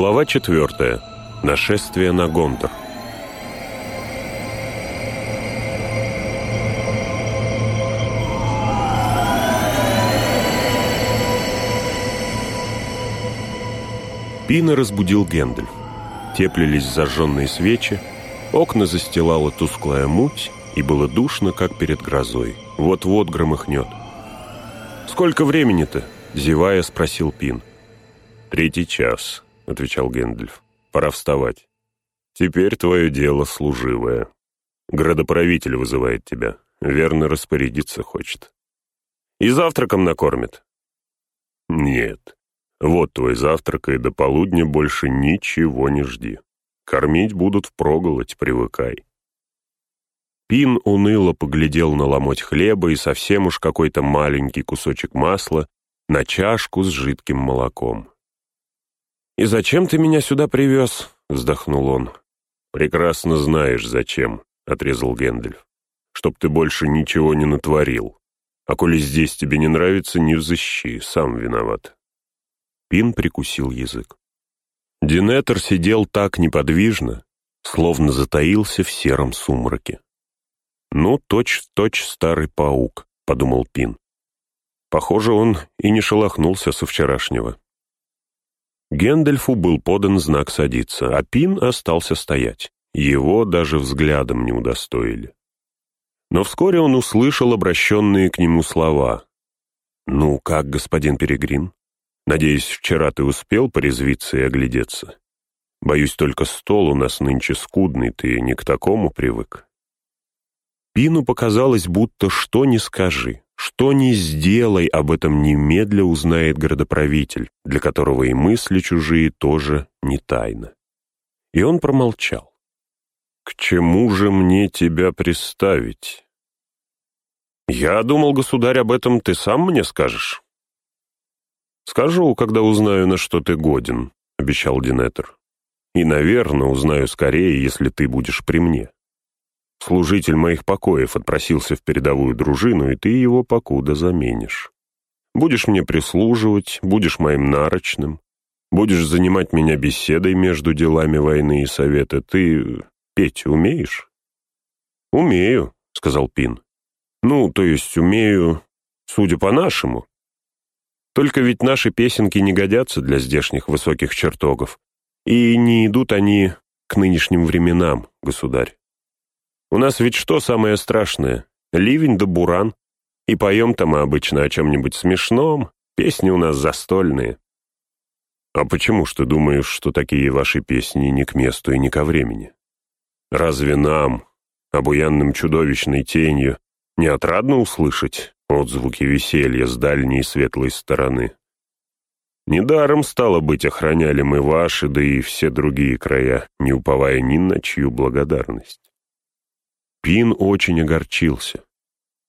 Глава четвертая. Нашествие на Гонтор. Пина разбудил Гендальф. Теплились зажженные свечи, окна застилала тусклая муть, и было душно, как перед грозой. Вот-вот громыхнет. «Сколько времени-то?» — зевая, спросил Пин. «Третий час», — отвечал Гэндальф. «Пора вставать. Теперь твое дело служивое. Градоправитель вызывает тебя. Верно распорядиться хочет. И завтраком накормит?» «Нет. Вот твой завтрак, и до полудня больше ничего не жди. Кормить будут впроголодь, привыкай». Пин уныло поглядел на ломоть хлеба и совсем уж какой-то маленький кусочек масла на чашку с жидким молоком. «И зачем ты меня сюда привез?» — вздохнул он. «Прекрасно знаешь, зачем», — отрезал Гэндальф. «Чтоб ты больше ничего не натворил. А коли здесь тебе не нравится, не взыщи, сам виноват». Пин прикусил язык. Динетер сидел так неподвижно, словно затаился в сером сумраке. «Ну, точь-в-точь старый паук», — подумал Пин. Похоже, он и не шелохнулся со вчерашнего. Гендальфу был подан знак садиться, а Пин остался стоять. Его даже взглядом не удостоили. Но вскоре он услышал обращенные к нему слова. «Ну, как, господин Перегрин? Надеюсь, вчера ты успел порезвиться и оглядеться? Боюсь, только стол у нас нынче скудный, ты не к такому привык». Пину показалось, будто что ни скажи, что ни сделай, об этом немедля узнает городоправитель, для которого и мысли чужие тоже не тайна. И он промолчал. «К чему же мне тебя приставить?» «Я думал, государь, об этом ты сам мне скажешь». «Скажу, когда узнаю, на что ты годен», — обещал Динетер. «И, наверное, узнаю скорее, если ты будешь при мне». Служитель моих покоев отпросился в передовую дружину, и ты его покуда заменишь. Будешь мне прислуживать, будешь моим нарочным, будешь занимать меня беседой между делами войны и совета. Ты петь умеешь? Умею, сказал Пин. Ну, то есть умею, судя по нашему. Только ведь наши песенки не годятся для здешних высоких чертогов, и не идут они к нынешним временам, государь. У нас ведь что самое страшное? Ливень да буран. И поем-то мы обычно о чем-нибудь смешном, песни у нас застольные. А почему ж ты думаешь, что такие ваши песни не к месту и не ко времени? Разве нам, обуянным чудовищной тенью, не отрадно услышать отзвуки веселья с дальней светлой стороны? Недаром, стало быть, охраняли мы ваши, да и все другие края, не уповая ни на чью благодарность. Пин очень огорчился.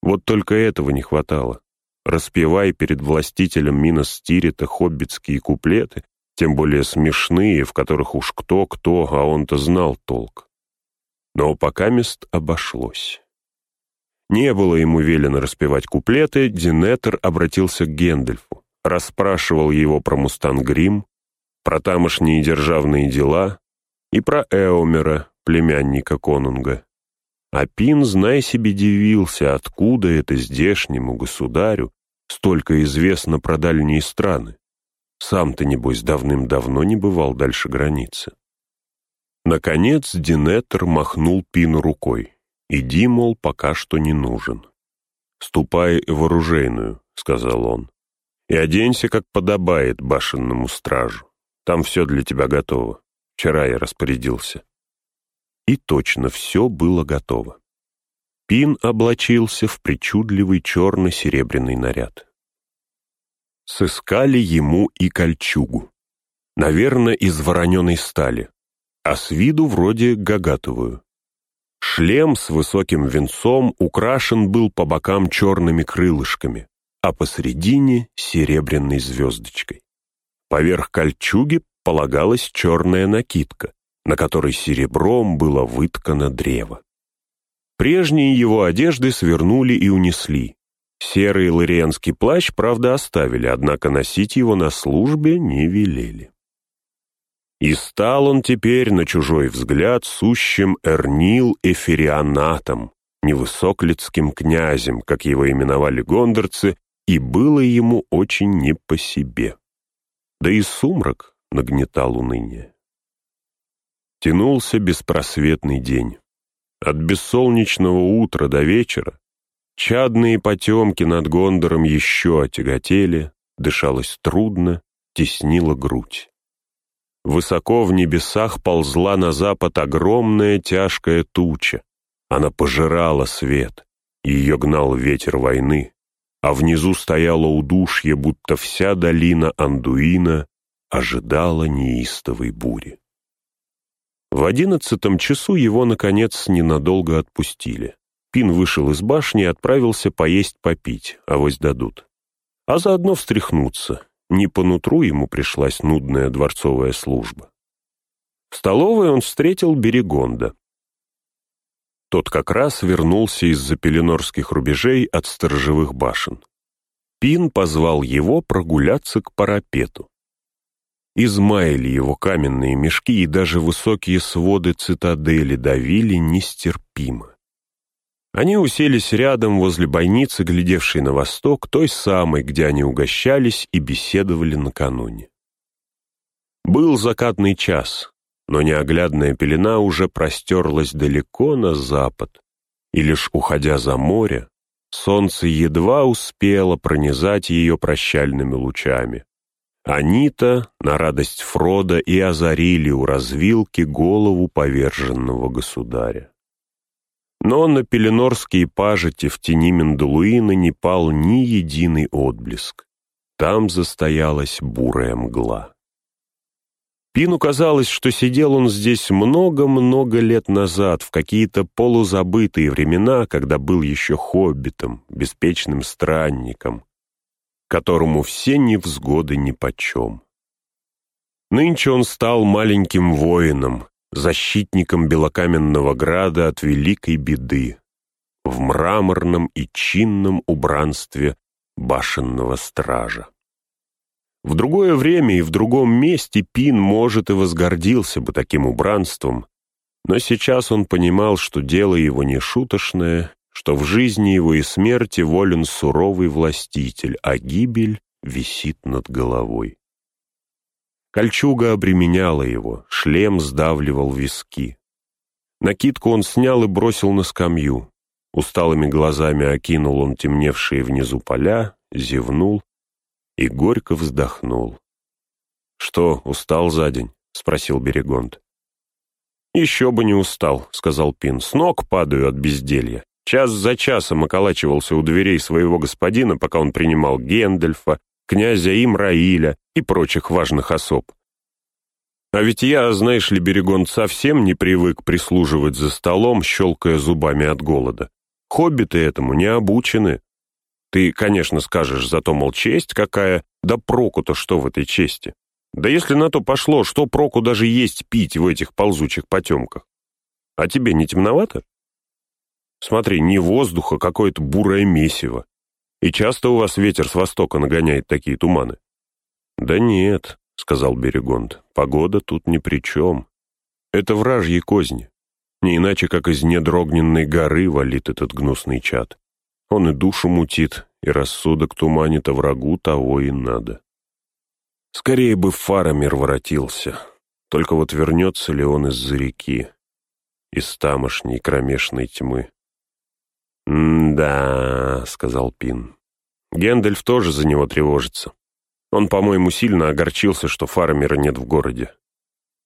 Вот только этого не хватало. Распевай перед властителем Минос Тирита хоббитские куплеты, тем более смешные, в которых уж кто-кто, а он-то знал толк. Но пока мест обошлось. Не было ему велено распевать куплеты, Динетер обратился к Гендельфу, расспрашивал его про Мустангрим, про тамошние державные дела и про Эомера, племянника конунга. А Пин, знай себе, дивился, откуда это здешнему государю столько известно про дальние страны. Сам-то, небось, давным-давно не бывал дальше границы. Наконец Динетер махнул Пину рукой. «Иди, мол, пока что не нужен». «Ступай в оружейную», — сказал он, «и оденься, как подобает башенному стражу. Там все для тебя готово. Вчера я распорядился». И точно все было готово. Пин облачился в причудливый черно-серебряный наряд. Сыскали ему и кольчугу. Наверное, из вороненой стали, а с виду вроде гагатовую. Шлем с высоким венцом украшен был по бокам черными крылышками, а посередине — серебряной звездочкой. Поверх кольчуги полагалась черная накидка, на которой серебром было выткано древо. Прежние его одежды свернули и унесли. Серый лариенский плащ, правда, оставили, однако носить его на службе не велели. И стал он теперь на чужой взгляд сущим Эрнил Эфирианатом, невысоклицким князем, как его именовали гондорцы, и было ему очень не по себе. Да и сумрак нагнетал уныние. Тянулся беспросветный день. От бессолнечного утра до вечера чадные потемки над Гондором еще отяготели, дышалось трудно, теснила грудь. Высоко в небесах ползла на запад огромная тяжкая туча. Она пожирала свет, ее гнал ветер войны, а внизу стояло удушье, будто вся долина Андуина ожидала неистовой бури. В одиннадцатом часу его, наконец, ненадолго отпустили. Пин вышел из башни и отправился поесть-попить, авось дадут. А заодно встряхнуться, не по нутру ему пришлась нудная дворцовая служба. В столовой он встретил Берегонда. Тот как раз вернулся из-за пеленорских рубежей от сторожевых башен. Пин позвал его прогуляться к парапету. Измаяли его каменные мешки, и даже высокие своды цитадели давили нестерпимо. Они уселись рядом возле бойницы, глядевшей на восток, той самой, где они угощались и беседовали накануне. Был закатный час, но неоглядная пелена уже простерлась далеко на запад, и лишь уходя за море, солнце едва успело пронизать ее прощальными лучами. Они-то, на радость Фрода, и озарили у развилки голову поверженного государя. Но на пеленорские пажити в тени Мендулуина не пал ни единый отблеск. Там застоялась бурая мгла. Пину казалось, что сидел он здесь много-много лет назад, в какие-то полузабытые времена, когда был еще хоббитом, беспечным странником, которому все невзгоды нипочем. Нынче он стал маленьким воином, защитником белокаменного града от великой беды, в мраморном и чинном убранстве башенного стража. В другое время и в другом месте Пин, может, и возгордился бы таким убранством, но сейчас он понимал, что дело его не шуточное, что в жизни его и смерти волен суровый властитель, а гибель висит над головой. Кольчуга обременяла его, шлем сдавливал виски. Накидку он снял и бросил на скамью. Усталыми глазами окинул он темневшие внизу поля, зевнул и горько вздохнул. «Что, устал за день?» — спросил Берегонт. «Еще бы не устал», — сказал Пин. «С ног падаю от безделья. Час за часом околачивался у дверей своего господина, пока он принимал Гендельфа, князя Имраиля и прочих важных особ. А ведь я, знаешь ли, Берегон, совсем не привык прислуживать за столом, щелкая зубами от голода. Хоббиты этому не обучены. Ты, конечно, скажешь, зато, мол, честь какая, да проку-то что в этой чести? Да если на то пошло, что проку даже есть пить в этих ползучих потемках? А тебе не темновато? Смотри, не воздуха, какое-то бурое месиво. И часто у вас ветер с востока нагоняет такие туманы?» «Да нет», — сказал Берегонд, — «погода тут ни при чем. Это вражьи козни. Не иначе, как из недр горы валит этот гнусный чад. Он и душу мутит, и рассудок туманит, а врагу того и надо. Скорее бы Фарамир воротился. Только вот вернется ли он из-за реки, из тамошней кромешной тьмы. «Да», — сказал Пин. Гендальф тоже за него тревожится. Он, по-моему, сильно огорчился, что Фармера нет в городе.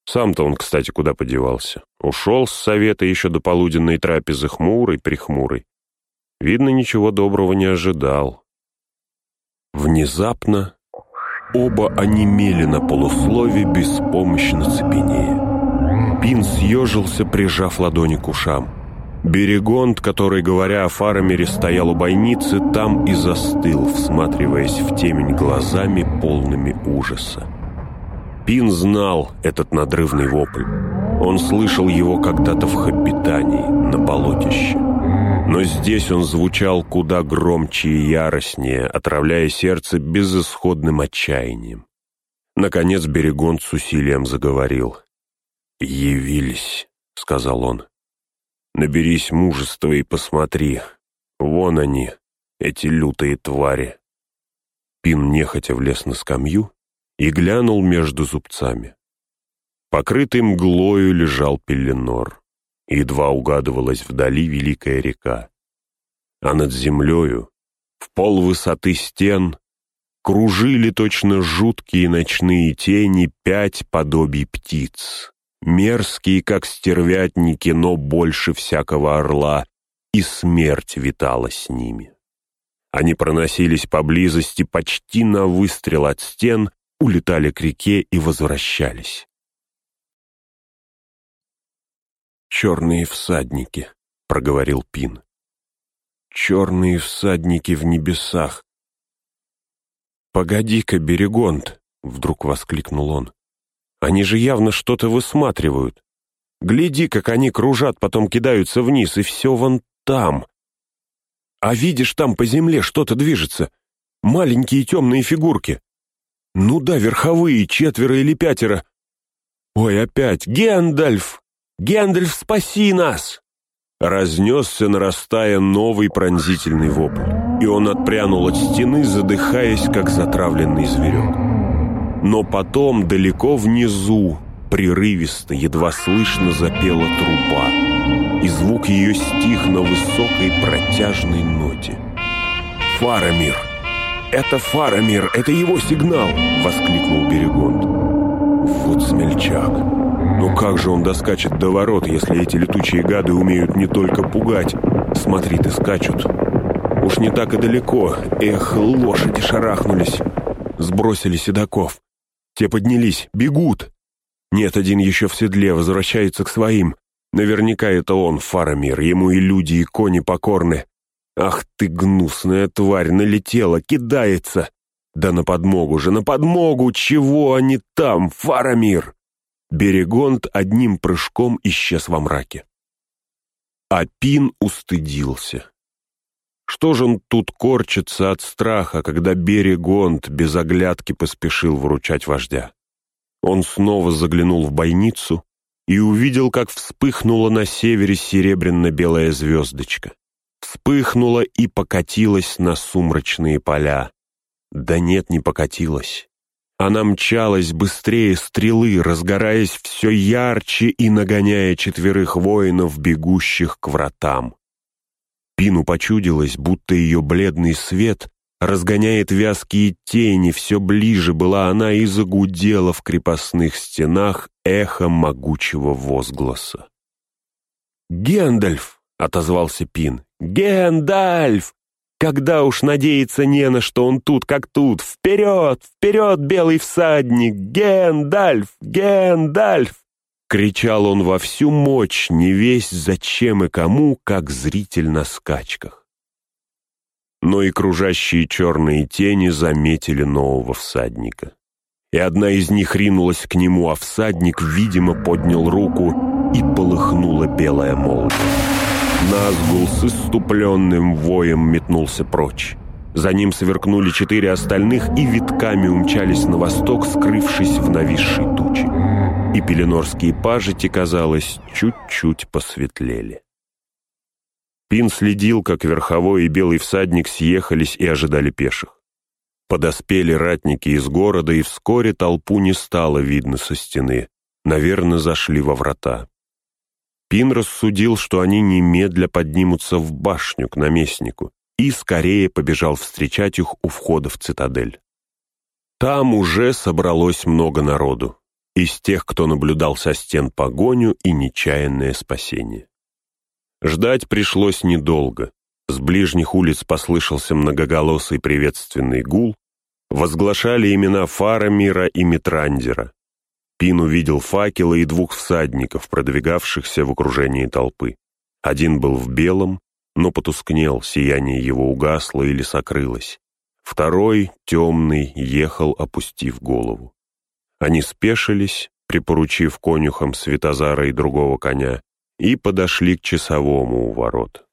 Сам-то он, кстати, куда подевался. Ушел с совета еще до полуденной трапезы хмурый-прихмурый. Видно, ничего доброго не ожидал. Внезапно оба онемели на полуслове, беспомощно цепенея. Пин съежился, прижав ладони к ушам. Берегонт, который, говоря о Фарамере, стоял у бойницы, там и застыл, всматриваясь в темень глазами, полными ужаса. Пин знал этот надрывный вопль. Он слышал его когда-то в Хоббитании, на болотище. Но здесь он звучал куда громче и яростнее, отравляя сердце безысходным отчаянием. Наконец Берегон с усилием заговорил. «Явились», — сказал он. «Наберись мужества и посмотри. Вон они, эти лютые твари». Пин нехотя влез на скамью и глянул между зубцами. Покрытый мглою лежал Пеленор. Едва угадывалась вдали великая река. А над землею, в пол высоты стен, кружили точно жуткие ночные тени пять подобий птиц, мерзкие, как стервятники, но больше всякого орла, и смерть витала с ними. Они проносились поблизости почти на выстрел от стен, улетали к реке и возвращались. «Черные всадники», — проговорил Пин. «Черные всадники в небесах, «Погоди-ка, Берегонт!» — вдруг воскликнул он. «Они же явно что-то высматривают. Гляди, как они кружат, потом кидаются вниз, и все вон там. А видишь, там по земле что-то движется. Маленькие темные фигурки. Ну да, верховые, четверо или пятеро. Ой, опять, Гендальф! Гендальф, спаси нас!» Разнесся, нарастая новый пронзительный вопль, и он отпрянул от стены, задыхаясь, как затравленный зверек. Но потом, далеко внизу, прерывисто, едва слышно запела труба, и звук ее стих на высокой протяжной ноте. «Фарамир! Это Фарамир! Это его сигнал!» — воскликнул Берегонд. «Вот смельчак!» Ну как же он доскачет до ворот, если эти летучие гады умеют не только пугать? Смотри, ты скачут. Уж не так и далеко. Эх, лошади шарахнулись. Сбросили седаков. Те поднялись, бегут. Нет, один еще в седле, возвращается к своим. Наверняка это он, Фарамир, ему и люди, и кони покорны. Ах ты, гнусная тварь, налетела, кидается. Да на подмогу же, на подмогу, чего они там, Фарамир? Берегонт одним прыжком исчез во мраке. А Пин устыдился. Что же он тут корчится от страха, когда Берегонт без оглядки поспешил выручать вождя? Он снова заглянул в бойницу и увидел, как вспыхнула на севере серебряно-белая звездочка. Вспыхнула и покатилась на сумрачные поля. Да нет, не покатилась. Она мчалась быстрее стрелы, разгораясь все ярче и нагоняя четверых воинов, бегущих к вратам. Пину почудилось, будто ее бледный свет разгоняет вязкие тени, все ближе была она и загудела в крепостных стенах эхом могучего возгласа. «Гендальф!» — отозвался Пин. «Гендальф! Когда уж надеяться не на что он тут, как тут. Вперед, вперед, белый всадник! Гендальф, Гендальф! Кричал он во всю мощь, не весь зачем и кому, как зритель на скачках. Но и кружащие черные тени заметили нового всадника. И одна из них ринулась к нему, а всадник, видимо, поднял руку, и полыхнула белая молния. Назгул с иступленным воем метнулся прочь. За ним сверкнули четыре остальных и витками умчались на восток, скрывшись в нависшей туче. И пеленорские пажити, казалось, чуть-чуть посветлели. Пин следил, как верховой и белый всадник съехались и ожидали пеших. Подоспели ратники из города, и вскоре толпу не стало видно со стены. Наверное, зашли во врата. Пин рассудил, что они немедля поднимутся в башню к наместнику, и скорее побежал встречать их у входа в цитадель. Там уже собралось много народу, из тех, кто наблюдал со стен погоню и нечаянное спасение. Ждать пришлось недолго. С ближних улиц послышался многоголосый приветственный гул, возглашали имена Фарамира и Митрандера. Пин увидел факелы и двух всадников, продвигавшихся в окружении толпы. Один был в белом, но потускнел, сияние его угасло или сокрылось. Второй, темный, ехал, опустив голову. Они спешились, припоручив конюхам Светозара и другого коня, и подошли к часовому у ворот.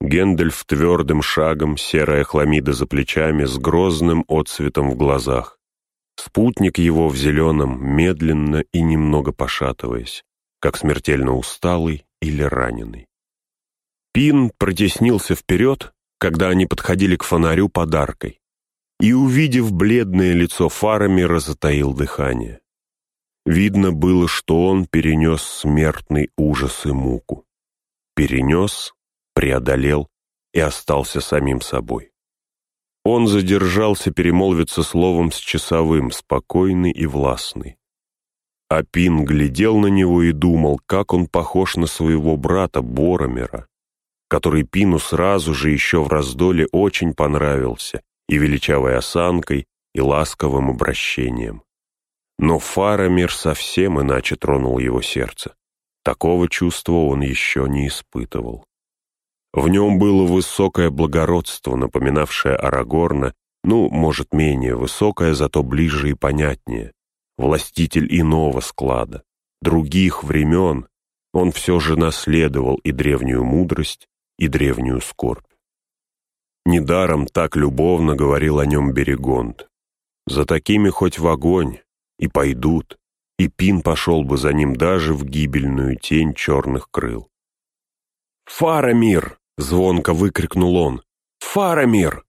Гендальф твердым шагом, серая хламида за плечами, с грозным отцветом в глазах. Спутник его в зеленом, медленно и немного пошатываясь, как смертельно усталый или раненый. Пин протеснился вперед, когда они подходили к фонарю подаркой, и, увидев бледное лицо Фарамира, затаил дыхание. Видно было, что он перенес смертный ужас и муку. Перенес, преодолел и остался самим собой. Он задержался перемолвиться словом с часовым, спокойный и властный. А Пин глядел на него и думал, как он похож на своего брата Боромера, который Пину сразу же еще в раздоле очень понравился и величавой осанкой, и ласковым обращением. Но Фарамир совсем иначе тронул его сердце. Такого чувства он еще не испытывал. В нем было высокое благородство, напоминавшее Арагорна, ну, может, менее высокое, зато ближе и понятнее. Властитель иного склада, других времен, он все же наследовал и древнюю мудрость, и древнюю скорбь. Недаром так любовно говорил о нем Берегонд. За такими хоть в огонь, и пойдут, и Пин пошел бы за ним даже в гибельную тень черных крыл. «Фарамир!» — звонко выкрикнул он. «Фарамир!»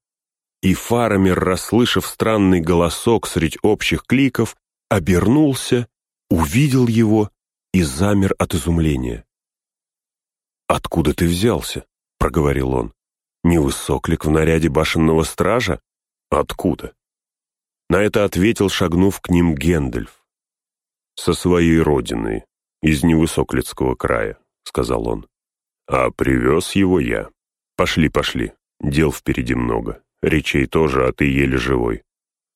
И Фарамир, расслышав странный голосок средь общих кликов, обернулся, увидел его и замер от изумления. «Откуда ты взялся?» — проговорил он. «Не высоклик в наряде башенного стража? Откуда?» На это ответил, шагнув к ним Гендальф. «Со своей родины, из Невысоклицкого края», — сказал он. А привез его я. Пошли, пошли. Дел впереди много. Речей тоже, а ты еле живой.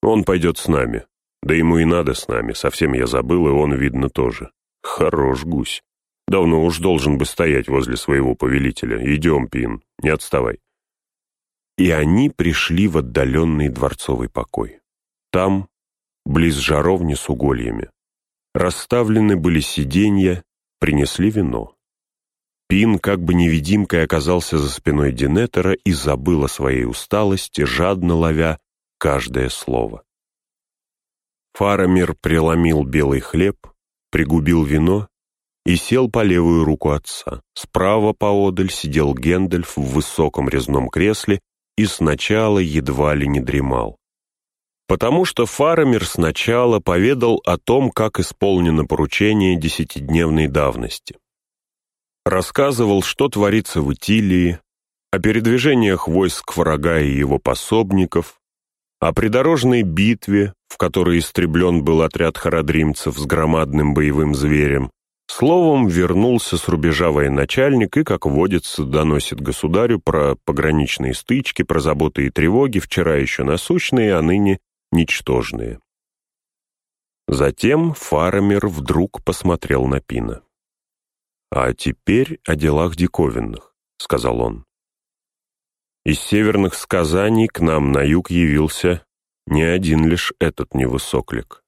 Он пойдет с нами. Да ему и надо с нами. Совсем я забыл, и он, видно, тоже. Хорош гусь. Давно уж должен бы стоять возле своего повелителя. Идем, Пин, не отставай. И они пришли в отдаленный дворцовый покой. Там, близ жаровни с угольями, расставлены были сиденья, принесли вино. Пин как бы невидимкой оказался за спиной Динетера и забыл о своей усталости, жадно ловя каждое слово. Фарамир преломил белый хлеб, пригубил вино и сел по левую руку отца. Справа поодаль сидел Гендальф в высоком резном кресле и сначала едва ли не дремал. Потому что Фарамир сначала поведал о том, как исполнено поручение десятидневной давности. Рассказывал, что творится в Итилии, о передвижениях войск врага и его пособников, о придорожной битве, в которой истреблен был отряд харадримцев с громадным боевым зверем. Словом, вернулся с рубежа военачальник и, как водится, доносит государю про пограничные стычки, про заботы и тревоги, вчера еще насущные, а ныне ничтожные. Затем Фарамир вдруг посмотрел на Пина. «А теперь о делах диковинных», — сказал он. Из северных сказаний к нам на юг явился не один лишь этот невысоклик.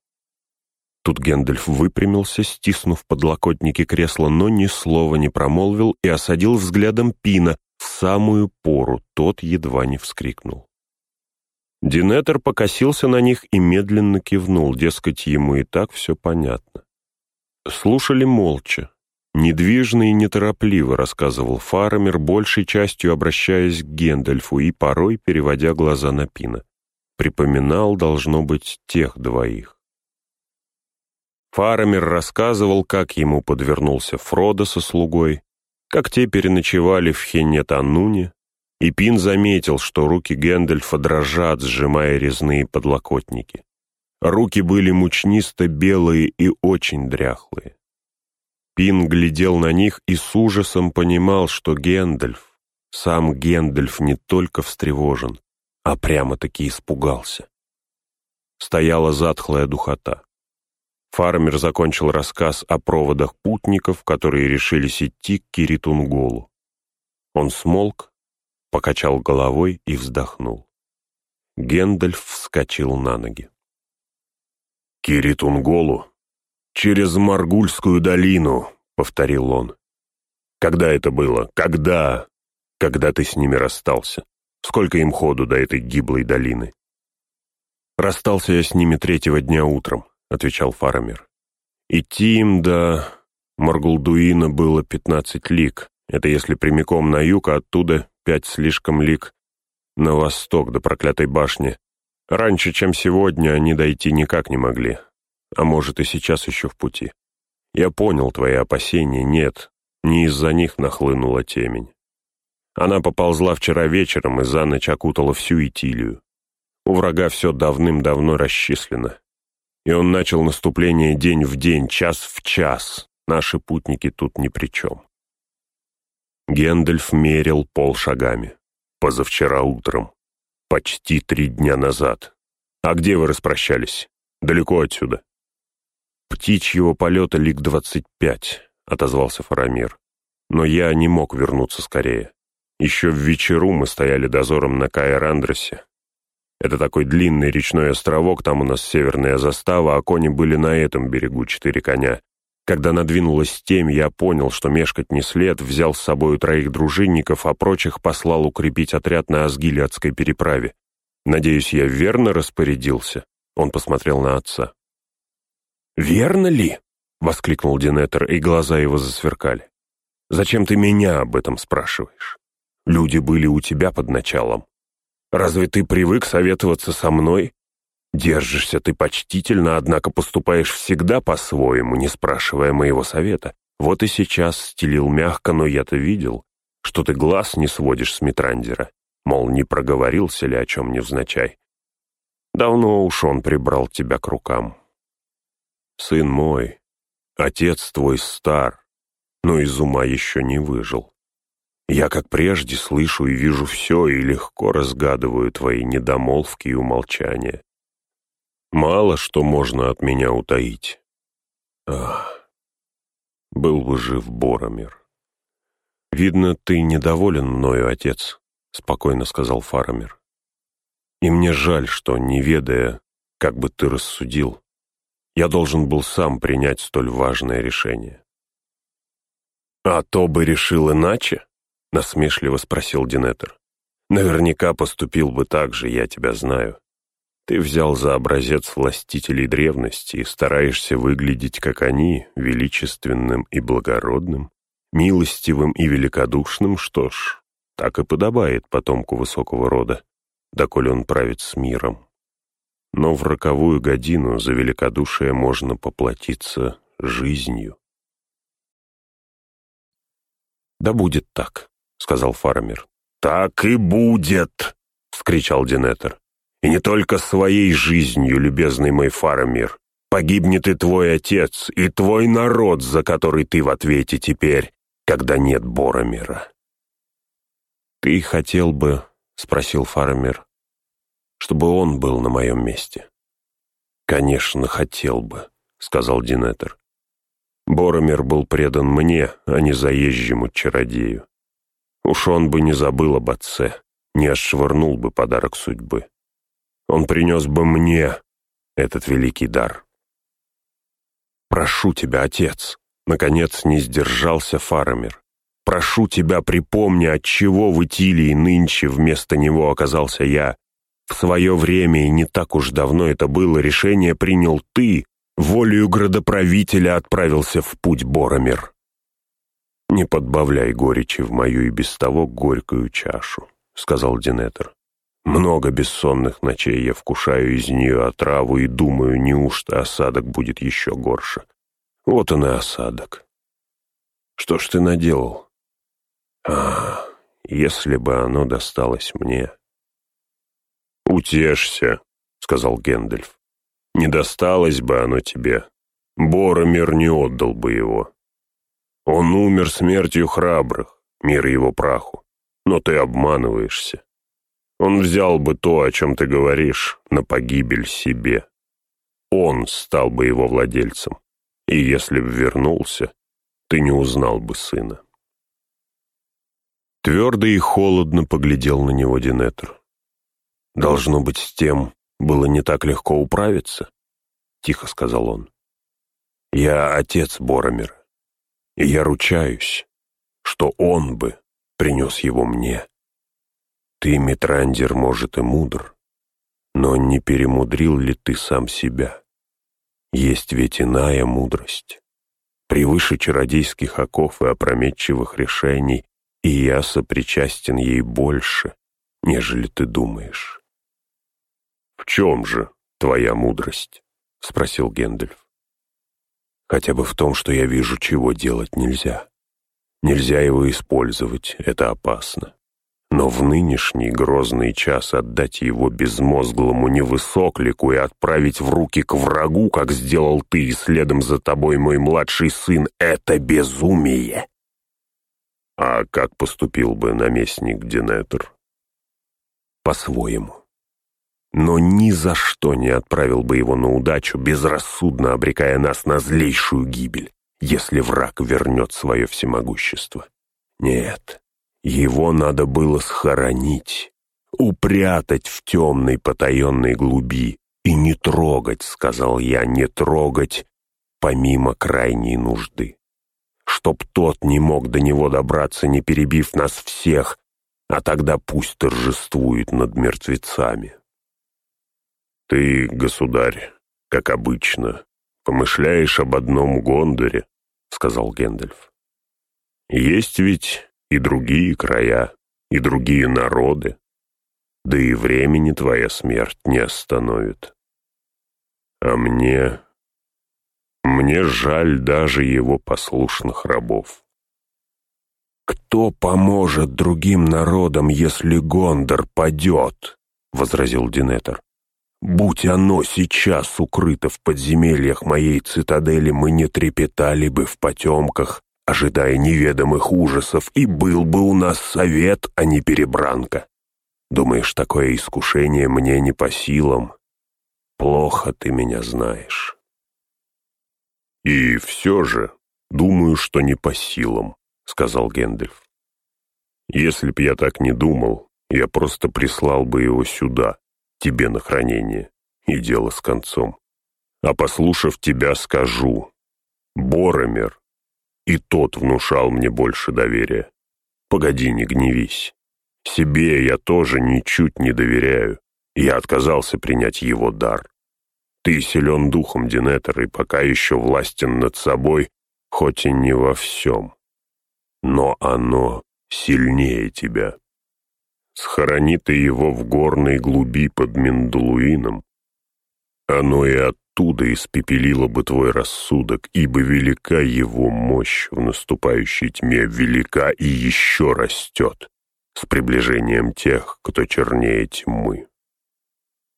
Тут Гэндальф выпрямился, стиснув подлокотники кресла, но ни слова не промолвил и осадил взглядом Пина в самую пору, тот едва не вскрикнул. Динетер покосился на них и медленно кивнул, дескать, ему и так все понятно. Слушали молча, Недвижно и неторопливо рассказывал Фарамер, большей частью обращаясь к Гендальфу и порой переводя глаза на Пина. Припоминал, должно быть, тех двоих. Фарамер рассказывал, как ему подвернулся Фродо со слугой, как те переночевали в Хенет-Ануне, и Пин заметил, что руки Гэндальфа дрожат, сжимая резные подлокотники. Руки были мучнисто-белые и очень дряхлые. Пин глядел на них и с ужасом понимал, что Гендальф, сам Гендальф не только встревожен, а прямо-таки испугался. Стояла затхлая духота. Фармер закончил рассказ о проводах путников, которые решились идти к Киритунголу. Он смолк, покачал головой и вздохнул. Гендальф вскочил на ноги. «Киритунголу «Через Маргульскую долину», — повторил он. «Когда это было? Когда? Когда ты с ними расстался? Сколько им ходу до этой гиблой долины?» «Расстался я с ними третьего дня утром», — отвечал Фарамир. «Идти им до Маргулдуина было пятнадцать лиг. Это если прямиком на юг, а оттуда пять слишком лиг на восток до проклятой башни. Раньше, чем сегодня, они дойти никак не могли. А может, и сейчас еще в пути. Я понял твои опасения. Нет, не из-за них нахлынула темень. Она поползла вчера вечером и за ночь окутала всю Итилию. У врага все давным-давно расчислено. И он начал наступление день в день, час в час. Наши путники тут ни при чем. Гендальф мерил пол шагами. Позавчера утром. Почти три дня назад. А где вы распрощались? Далеко отсюда. Птичьего полета лик двадцать пять, отозвался Фарамир. Но я не мог вернуться скорее. Еще в вечеру мы стояли дозором на Каэр-Андросе. Это такой длинный речной островок, там у нас северная застава, а кони были на этом берегу, четыре коня. Когда надвинулась темь, я понял, что мешкать не след, взял с собой троих дружинников, а прочих послал укрепить отряд на Асгилиадской переправе. Надеюсь, я верно распорядился?» Он посмотрел на отца. «Верно ли?» — воскликнул Динетер, и глаза его засверкали. «Зачем ты меня об этом спрашиваешь? Люди были у тебя под началом. Разве ты привык советоваться со мной? Держишься ты почтительно, однако поступаешь всегда по-своему, не спрашивая моего совета. Вот и сейчас стелил мягко, но я-то видел, что ты глаз не сводишь с Митрандера. Мол, не проговорился ли о чем невзначай. Давно уж он прибрал тебя к рукам. Сын мой, отец твой стар, но из ума еще не выжил. Я, как прежде, слышу и вижу все и легко разгадываю твои недомолвки и умолчания. Мало что можно от меня утаить. Ах, был бы жив Боромир. «Видно, ты недоволен мною, отец», — спокойно сказал Фарамир. «И мне жаль, что, не ведая, как бы ты рассудил, я должен был сам принять столь важное решение». «А то бы решил иначе?» — насмешливо спросил Динетер. «Наверняка поступил бы так же, я тебя знаю. Ты взял за образец властителей древности и стараешься выглядеть, как они, величественным и благородным, милостивым и великодушным, что ж, так и подобает потомку высокого рода, доколе он правит с миром. Но в роковую годину за великодушие можно поплатиться жизнью. «Да будет так», — сказал фармер. «Так и будет!» — вскричал Динетер. И не только своей жизнью, любезный мой Фарамир. Погибнет и твой отец, и твой народ, за который ты в ответе теперь, когда нет Боромира. «Ты хотел бы, — спросил Фарамир, — чтобы он был на моем месте?» «Конечно, хотел бы», — сказал Динетер. Боромир был предан мне, а не заезжему чародею. Уж он бы не забыл об отце, не отшвырнул бы подарок судьбы он принес бы мне этот великий дар. «Прошу тебя, отец!» — наконец не сдержался Фарамир. «Прошу тебя, припомни, от чего в Итилии нынче вместо него оказался я. В свое время, и не так уж давно это было, решение принял ты, волею градоправителя отправился в путь Боромир. «Не подбавляй горечи в мою и без того горькую чашу», — сказал Динетер. Много бессонных ночей я вкушаю из нее отраву и думаю, неужто осадок будет еще горше. Вот он и осадок. Что ж ты наделал? А, если бы оно досталось мне. «Утешься», — сказал Гэндальф. «Не досталось бы оно тебе. Боромир не отдал бы его. Он умер смертью храбрых, мир его праху. Но ты обманываешься. Он взял бы то, о чем ты говоришь, на погибель себе. Он стал бы его владельцем. И если б вернулся, ты не узнал бы сына. Твердо и холодно поглядел на него Динетр. «Должно быть, с тем было не так легко управиться», — тихо сказал он. «Я отец Боромира, и я ручаюсь, что он бы принес его мне». Ты, Митрандер, может, и мудр, Но не перемудрил ли ты сам себя? Есть ведь иная мудрость. Превыше чародейских оков и опрометчивых решений, и я сопричастен ей больше, нежели ты думаешь. «В чем же твоя мудрость?» — спросил Гендальф. «Хотя бы в том, что я вижу, чего делать нельзя. Нельзя его использовать, это опасно. Но в нынешний грозный час отдать его безмозглому невысоклику и отправить в руки к врагу, как сделал ты и следом за тобой мой младший сын, это безумие. А как поступил бы наместник Денетер? По-своему. Но ни за что не отправил бы его на удачу, безрассудно обрекая нас на злейшую гибель, если враг вернет свое всемогущество. Нет, его надо было схоронить, упрятать в темной потаенной глуби и не трогать, сказал я, не трогать, помимо крайней нужды. Чтоб тот не мог до него добраться, не перебив нас всех, а тогда пусть торжествует над мертвецами. Ты, государь, как обычно, помышляешь об одном Гондоре, сказал Гэндальф. Есть ведь и другие края, и другие народы. Да и времени твоя смерть не остановит. А мне... Мне жаль даже его послушных рабов. «Кто поможет другим народам, если Гондор падет?» — возразил Динетер. «Будь оно сейчас укрыто в подземельях моей цитадели, мы не трепетали бы в потемках ожидая неведомых ужасов, и был бы у нас совет, а не перебранка. Думаешь, такое искушение мне не по силам? Плохо ты меня знаешь. И все же, думаю, что не по силам, сказал Гэндальф. Если б я так не думал, я просто прислал бы его сюда, тебе на хранение, и дело с концом. А послушав тебя, скажу. Боромер и тот внушал мне больше доверия. Погоди, не гневись. Себе я тоже ничуть не доверяю. Я отказался принять его дар. Ты силен духом, Динетер, и пока еще властен над собой, хоть и не во всем. Но оно сильнее тебя. Схорони ты его в горной глуби под Мендулуином. Оно и от оттуда испепелило бы твой рассудок, ибо велика его мощь в наступающей тьме, велика и еще растет с приближением тех, кто чернее тьмы.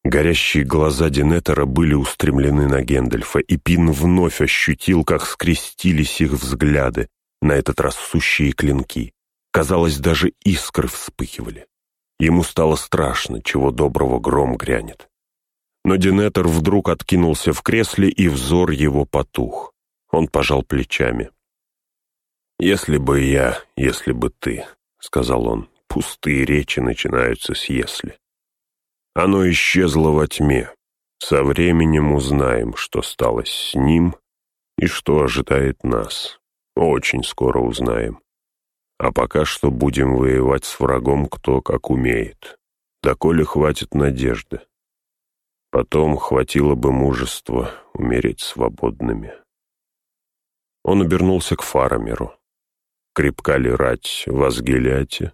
Горящие глаза Динетера были устремлены на Гендальфа, и Пин вновь ощутил, как скрестились их взгляды, на этот раз сущие клинки. Казалось, даже искры вспыхивали. Ему стало страшно, чего доброго гром грянет. Но Динетер вдруг откинулся в кресле, и взор его потух. Он пожал плечами. «Если бы я, если бы ты», — сказал он, — «пустые речи начинаются с «если». Оно исчезло во тьме. Со временем узнаем, что стало с ним и что ожидает нас. Очень скоро узнаем. А пока что будем воевать с врагом кто как умеет. Доколе хватит надежды. Потом хватило бы мужества умереть свободными. Он обернулся к Фарамеру. «Крепка ли рать в Асгеляте?»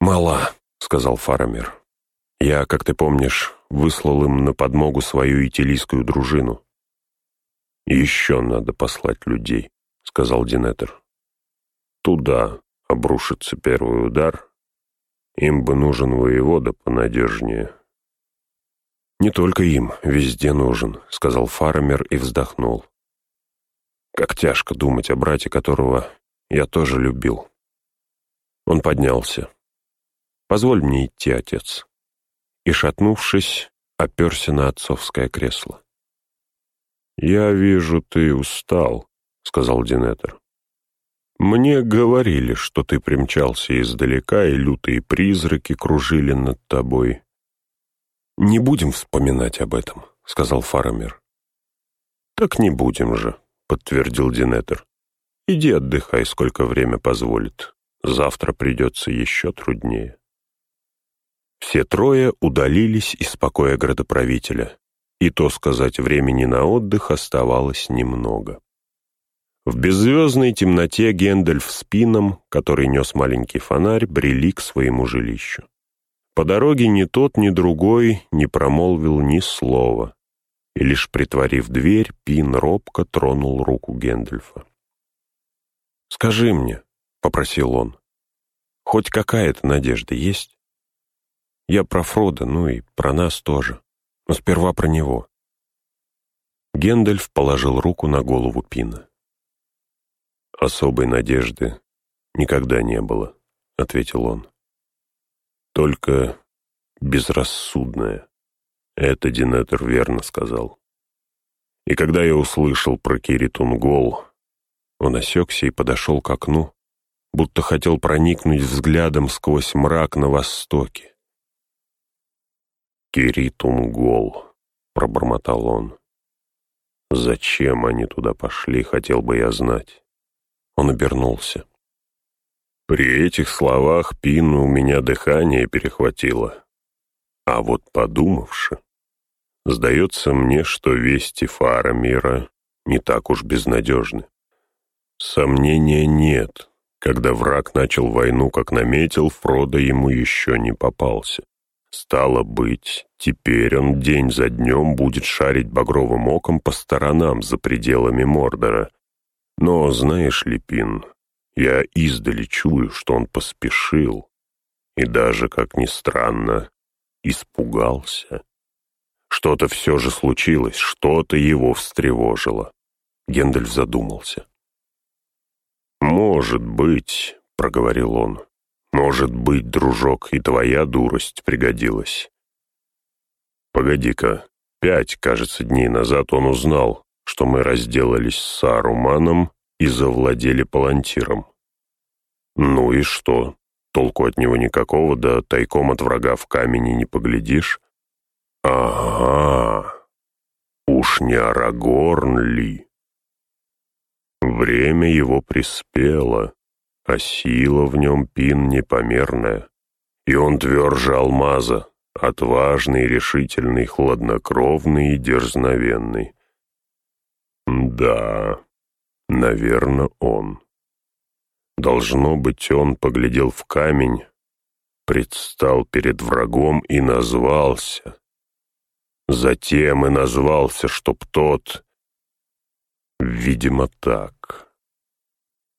«Мала», — сказал Фарамер. «Я, как ты помнишь, выслал им на подмогу свою итилийскую дружину». «Еще надо послать людей», — сказал Динетер. «Туда обрушится первый удар. Им бы нужен воевода понадежнее, «Не только им, везде нужен», — сказал фармер и вздохнул. «Как тяжко думать о брате, которого я тоже любил». Он поднялся. «Позволь мне идти, отец». И, шатнувшись, оперся на отцовское кресло. «Я вижу, ты устал», — сказал Динетер. «Мне говорили, что ты примчался издалека, и лютые призраки кружили над тобой. «Не будем вспоминать об этом», — сказал Фарамир. «Так не будем же», — подтвердил Динетер. «Иди отдыхай, сколько время позволит. Завтра придется еще труднее». Все трое удалились из покоя градоправителя, и то сказать времени на отдых оставалось немного. В беззвездной темноте Гендальф с Пином, который нес маленький фонарь, брели к своему жилищу. По дороге ни тот, ни другой не промолвил ни слова, и лишь притворив дверь, Пин робко тронул руку Гендальфа. «Скажи мне», — попросил он, — «хоть какая-то надежда есть? Я про Фрода, ну и про нас тоже, но сперва про него». Гендальф положил руку на голову Пина. «Особой надежды никогда не было», — ответил он. «Только безрассудная. Это Динетер верно сказал. И когда я услышал про Киритунгол, он осекся и подошел к окну, будто хотел проникнуть взглядом сквозь мрак на востоке. «Киритунгол», — пробормотал он. «Зачем они туда пошли, хотел бы я знать». Он обернулся. При этих словах Пин у меня дыхание перехватило. А вот подумавши, сдается мне, что вести Фара мира не так уж безнадежны. Сомнения нет. Когда враг начал войну, как наметил, Фродо ему еще не попался. Стало быть, теперь он день за днем будет шарить багровым оком по сторонам за пределами Мордора, но, знаешь ли, Пин, я издали чую, что он поспешил, и даже, как ни странно, испугался. Что-то все же случилось, что-то его встревожило. Гендальф задумался. «Может быть», — проговорил он, — «может быть, дружок, и твоя дурость пригодилась». «Погоди-ка, пять, кажется, дней назад он узнал, что мы разделались с Саруманом и завладели палантиром. Ну и что? Толку от него никакого, да тайком от врага в камени не поглядишь. Ага, уж не Арагорн ли? Время его приспело, а сила в нем пин непомерная, и он тверже алмаза, отважный, решительный, хладнокровный и дерзновенный. Да, наверное, он. Должно быть, он поглядел в камень, предстал перед врагом и назвался. Затем и назвался, чтоб тот... Видимо, так.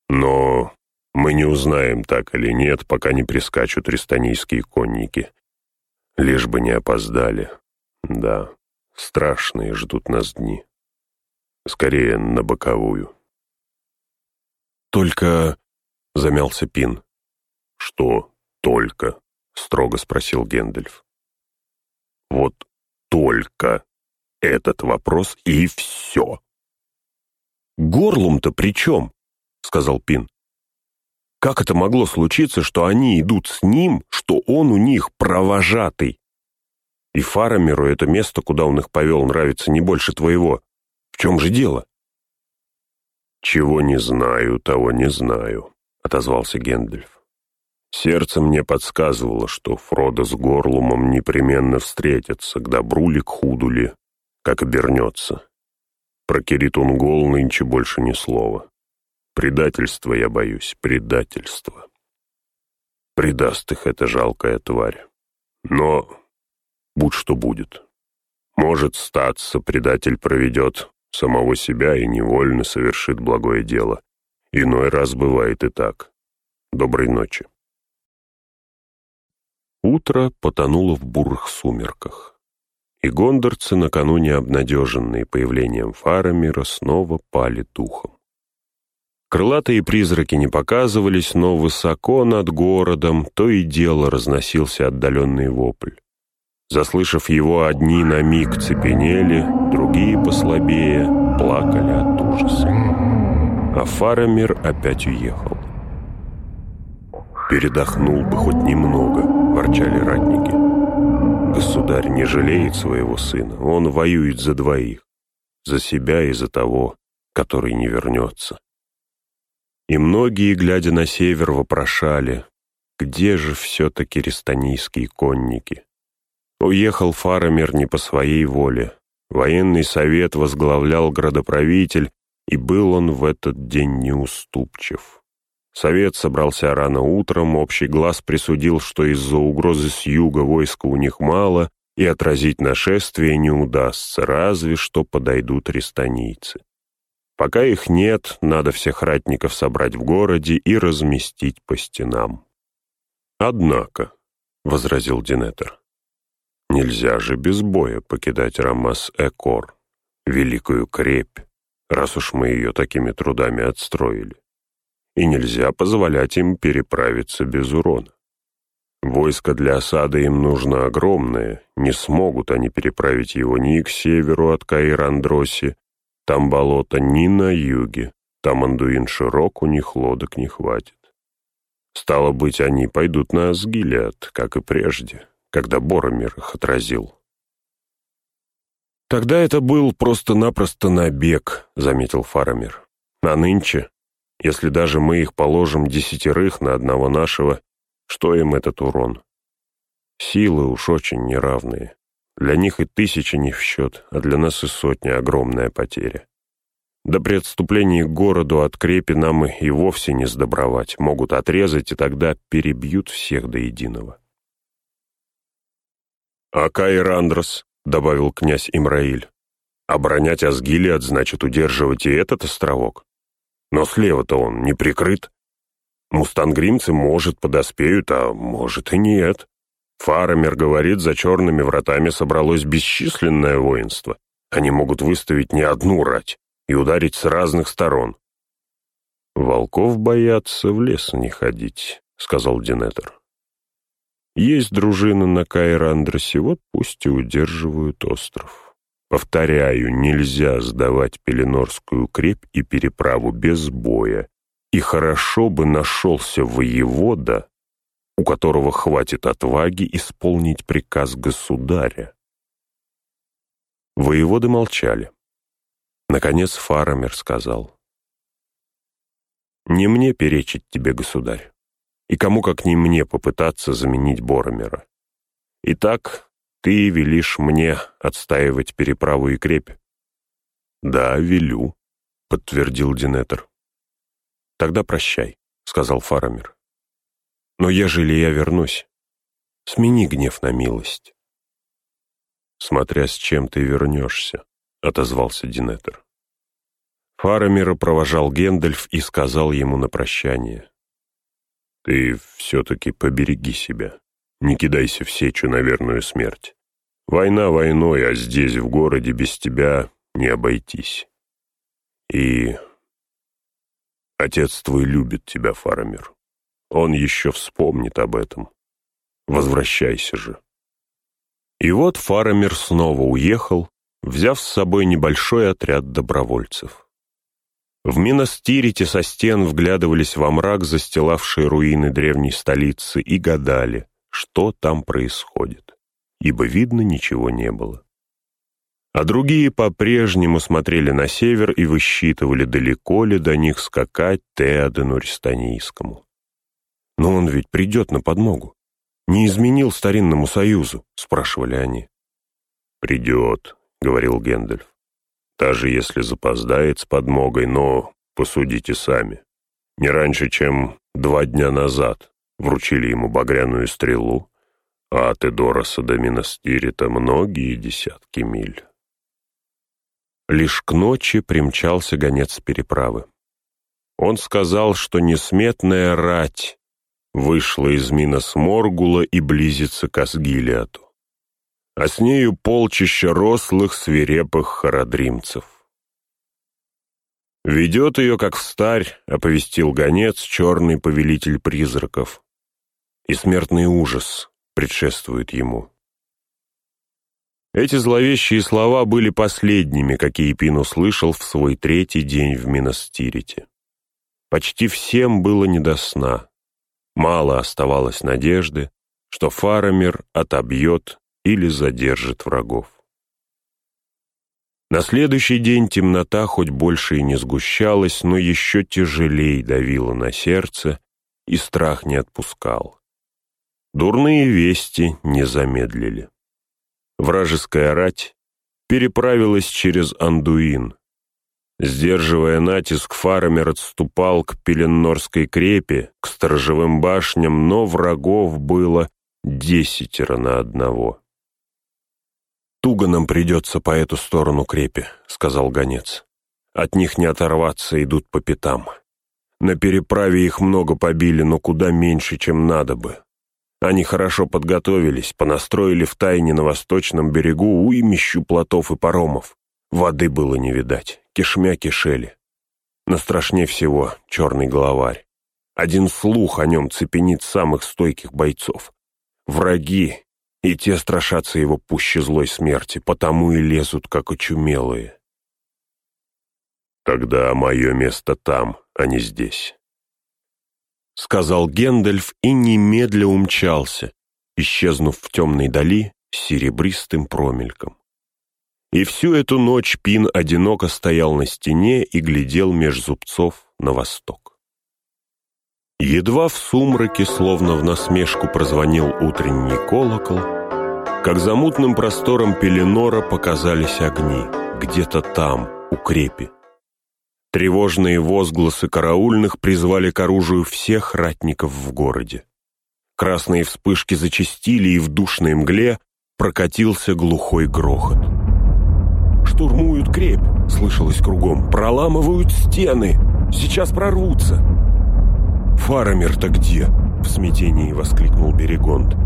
Но мы не узнаем, так или нет, пока не прискачут рестанийские конники. Лишь бы не опоздали. Да, страшные ждут нас дни. Скорее, на боковую. «Только...» — замялся Пин. «Что «только?» — строго спросил Гендальф. «Вот только этот вопрос и все». «Горлум-то при чем?» — сказал Пин. «Как это могло случиться, что они идут с ним, что он у них провожатый? И Фарамиру это место, куда он их повел, нравится не больше твоего. Чем же дело?» «Чего не знаю, того не знаю», — отозвался Гендальф. «Сердце мне подсказывало, что Фродо с Горлумом непременно встретятся, к добру ли, к худу ли, как обернется. Про Киритунгол нынче больше ни слова. Предательство, я боюсь, предательство. Предаст их эта жалкая тварь. Но будь что будет. Может статься, предатель проведет самого себя и невольно совершит благое дело. Иной раз бывает и так. Доброй ночи. Утро потонуло в бурых сумерках, и гондорцы, накануне обнадеженные появлением Фарамира, снова пали духом. Крылатые призраки не показывались, но высоко над городом то и дело разносился отдаленный вопль. Заслышав его, одни на миг цепенели, другие послабее плакали от ужаса. А Фарамир опять уехал. «Передохнул бы хоть немного», — ворчали ратники. «Государь не жалеет своего сына, он воюет за двоих, за себя и за того, который не вернется». И многие, глядя на север, вопрошали, где же все-таки рестанийские конники? Уехал Фарамер не по своей воле. Военный совет возглавлял градоправитель, и был он в этот день неуступчив. Совет собрался рано утром, общий глаз присудил, что из-за угрозы с юга войска у них мало, и отразить нашествие не удастся, разве что подойдут рестанийцы. Пока их нет, надо всех ратников собрать в городе и разместить по стенам. «Однако», — возразил Динетер, — «нельзя же без боя покидать Рамас-Экор, великую крепь, раз уж мы ее такими трудами отстроили. И нельзя позволять им переправиться без урона. Войско для осады им нужно огромное, не смогут они переправить его ни к северу от Каирандроси, там болото ни на юге, там Андуин широк, у них лодок не хватит. Стало быть, они пойдут на Асгилиад, как и прежде, когда Боромир их отразил. «Тогда это был просто-напросто набег», — заметил Фарамир. «А нынче, если даже мы их положим десятерых на одного нашего, что им этот урон? Силы уж очень неравные. Для них и тысяча не в счет, а для нас и сотня — огромная потеря. До при отступлении к городу от крепи нам и вовсе не сдобровать, могут отрезать, и тогда перебьют всех до единого. «А Кайрандрос», — добавил князь Имраиль, — «оборонять Асгилиад значит удерживать и этот островок. Но слева-то он не прикрыт. Мустангримцы, может, подоспеют, а может и нет. Фарамер говорит, за черными вратами собралось бесчисленное воинство. Они могут выставить не одну рать и ударить с разных сторон. «Волков боятся в лес не ходить», — сказал Динетер. «Есть дружина на Кайрандросе, вот пусть и удерживают остров. Повторяю, нельзя сдавать Пеленорскую крепь и переправу без боя, и хорошо бы нашелся воевода, у которого хватит отваги исполнить приказ государя. Воеводы молчали. Наконец Фарамер сказал. «Не мне перечить тебе, государь, и кому как не мне попытаться заменить Боромера. Итак, ты велишь мне отстаивать переправу и крепь?» «Да, велю», — подтвердил Динетер. «Тогда прощай», — сказал Фарамир. «Но ежели я вернусь, смени гнев на милость». «Смотря с чем ты вернешься», — отозвался Динетер. Фарамира провожал Гендальф и сказал ему на прощание. «Ты все-таки побереги себя, не кидайся в сечу на верную смерть. Война войной, а здесь, в городе, без тебя не обойтись. И Отец твой любит тебя, Фарамир. Он еще вспомнит об этом. Возвращайся же. И вот Фарамир снова уехал, взяв с собой небольшой отряд добровольцев. В Миностирите со стен вглядывались во мрак, застилавшие руины древней столицы, и гадали, что там происходит, ибо видно ничего не было а другие по-прежнему смотрели на север и высчитывали, далеко ли до них скакать Теодену Ристанийскому. «Но он ведь придет на подмогу. Не изменил старинному союзу?» — спрашивали они. «Придет», — говорил Гэндальф. «Даже если запоздает с подмогой, но посудите сами. Не раньше, чем два дня назад вручили ему багряную стрелу, а от Эдороса до Минастирита многие десятки миль». Лишь к ночи примчался гонец переправы. Он сказал, что несметная рать вышла из Минос Моргула и близится к Асгилиату, а с нею полчища рослых свирепых хородримцев. «Ведет ее, как встарь», — оповестил гонец, черный повелитель призраков. И смертный ужас предшествует ему. Эти зловещие слова были последними, какие Пин услышал в свой третий день в Миностирите. Почти всем было не до сна. Мало оставалось надежды, что Фарамир отобьет или задержит врагов. На следующий день темнота хоть больше и не сгущалась, но еще тяжелее давила на сердце, и страх не отпускал. Дурные вести не замедлили. Вражеская рать переправилась через Андуин. Сдерживая натиск, фармер отступал к Пеленнорской крепи, к сторожевым башням, но врагов было десятеро на одного. «Туго нам придется по эту сторону крепи», — сказал гонец. «От них не оторваться, идут по пятам. На переправе их много побили, но куда меньше, чем надо бы. Они хорошо подготовились, понастроили в тайне на восточном берегу уймищу плотов и паромов. Воды было не видать, кишмя кишели. Но страшнее всего черный головарь. Один слух о нем цепенит самых стойких бойцов. Враги и те страшатся его пуще злой смерти, потому и лезут, как очумелые. Тогда мое место там, а не здесь. Сказал Гендальф и немедля умчался, исчезнув в темной дали серебристым промельком. И всю эту ночь Пин одиноко стоял на стене и глядел меж зубцов на восток. Едва в сумраке, словно в насмешку, прозвонил утренний колокол, как за мутным простором Пеленора показались огни, где-то там, у крепи. Тревожные возгласы караульных призвали к оружию всех ратников в городе. Красные вспышки зачастили, и в душной мгле прокатился глухой грохот. «Штурмуют крепь!» — слышалось кругом. «Проламывают стены! Сейчас прорвутся!» «Фарамир-то где?» — в смятении воскликнул Берегонд.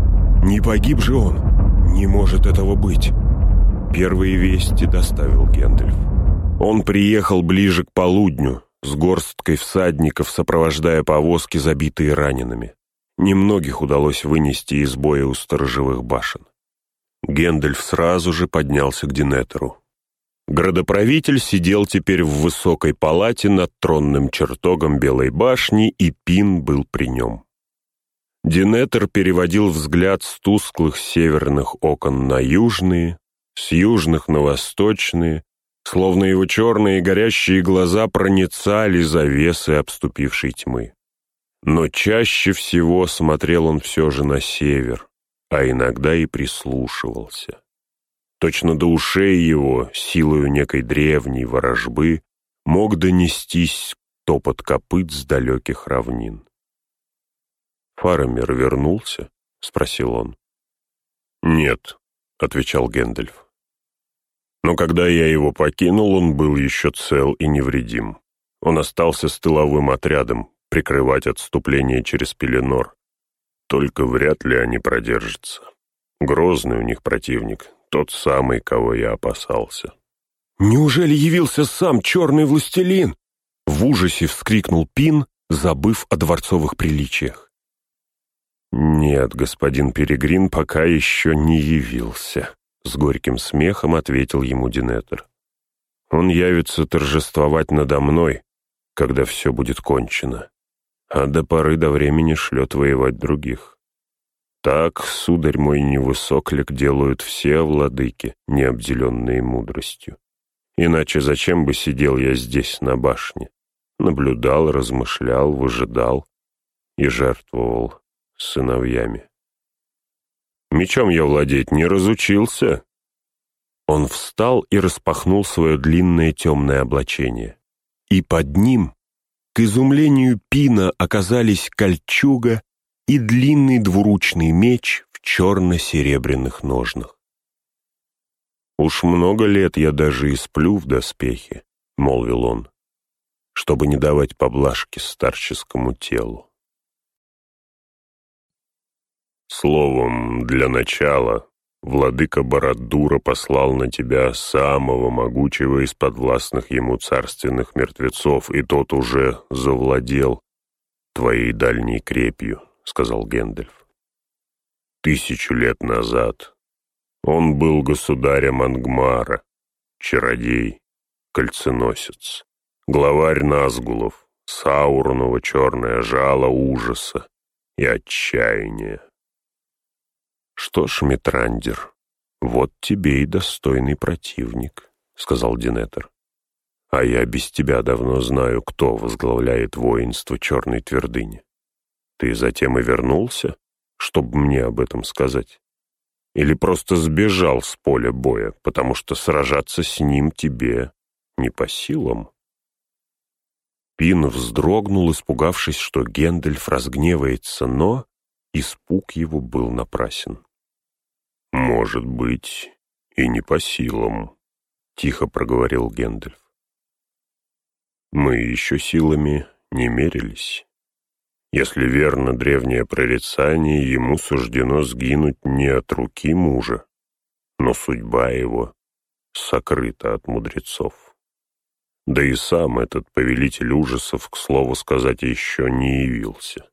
«Не погиб же он! Не может этого быть!» Первые вести доставил Гендальф. Он приехал ближе к полудню, с горсткой всадников, сопровождая повозки, забитые ранеными. Немногих удалось вынести из боя у сторожевых башен. Гендальф сразу же поднялся к Динетеру. Градоправитель сидел теперь в высокой палате над тронным чертогом Белой башни, и Пин был при нем. Динетер переводил взгляд с тусклых северных окон на южные, с южных на восточные, словно его черные горящие глаза проницали завесы обступившей тьмы. Но чаще всего смотрел он все же на север, а иногда и прислушивался. Точно до ушей его, силою некой древней ворожбы, мог донестись топот копыт с далеких равнин. «Фарамир вернулся?» — спросил он. «Нет», — отвечал Гэндальф. «Но когда я его покинул, он был еще цел и невредим. Он остался с тыловым отрядом, прикрывать отступление через Пеленор. Только вряд ли они продержатся. Грозный у них противник, тот самый, кого я опасался. «Неужели явился сам черный властелин?» В ужасе вскрикнул Пин, забыв о дворцовых приличиях. «Нет, господин Перегрин пока еще не явился», — с горьким смехом ответил ему Динетер. «Он явится торжествовать надо мной, когда все будет кончено, а до поры до времени шлет воевать других. Так, сударь мой невысоклик, делают все владыки, не обделенные мудростью. Иначе зачем бы сидел я здесь, на башне? Наблюдал, размышлял, выжидал и жертвовал сыновьями. Мечом я владеть не разучился. Он встал и распахнул свое длинное темное облачение. И под ним, к изумлению Пина, оказались кольчуга и длинный двуручный меч в черно-серебряных ножнах. «Уж много лет я даже и сплю в доспехе», — молвил он, чтобы не давать поблажки старческому телу. Словом, для начала владыка Барадура послал на тебя самого могучего из подвластных ему царственных мертвецов, и тот уже завладел твоей дальней крепью. — сказал Гэндальф. «Тысячу лет назад он был государем Ангмара, чародей, кольценосец, главарь Назгулов, Саурунова черное жало ужаса и отчаяния. «Что ж, Митрандер, вот тебе и достойный противник», — сказал Динетер. «А я без тебя давно знаю, кто возглавляет воинство Черной Твердыни. Ты затем и вернулся? чтобы мне об этом сказать? Или просто сбежал с поля боя, потому что сражаться с ним тебе не по силам?» Пин вздрогнул, испугавшись, что Гендельф разгневается, но испуг его был напрасен. «Может быть, и не по силам», — тихо проговорил Гендельф. «Мы еще силами не мерились. Если верно древнее прорицание, ему суждено сгинуть не от руки мужа, но судьба его сокрыта от мудрецов. Да и сам этот повелитель ужасов, к слову сказать, еще не явился.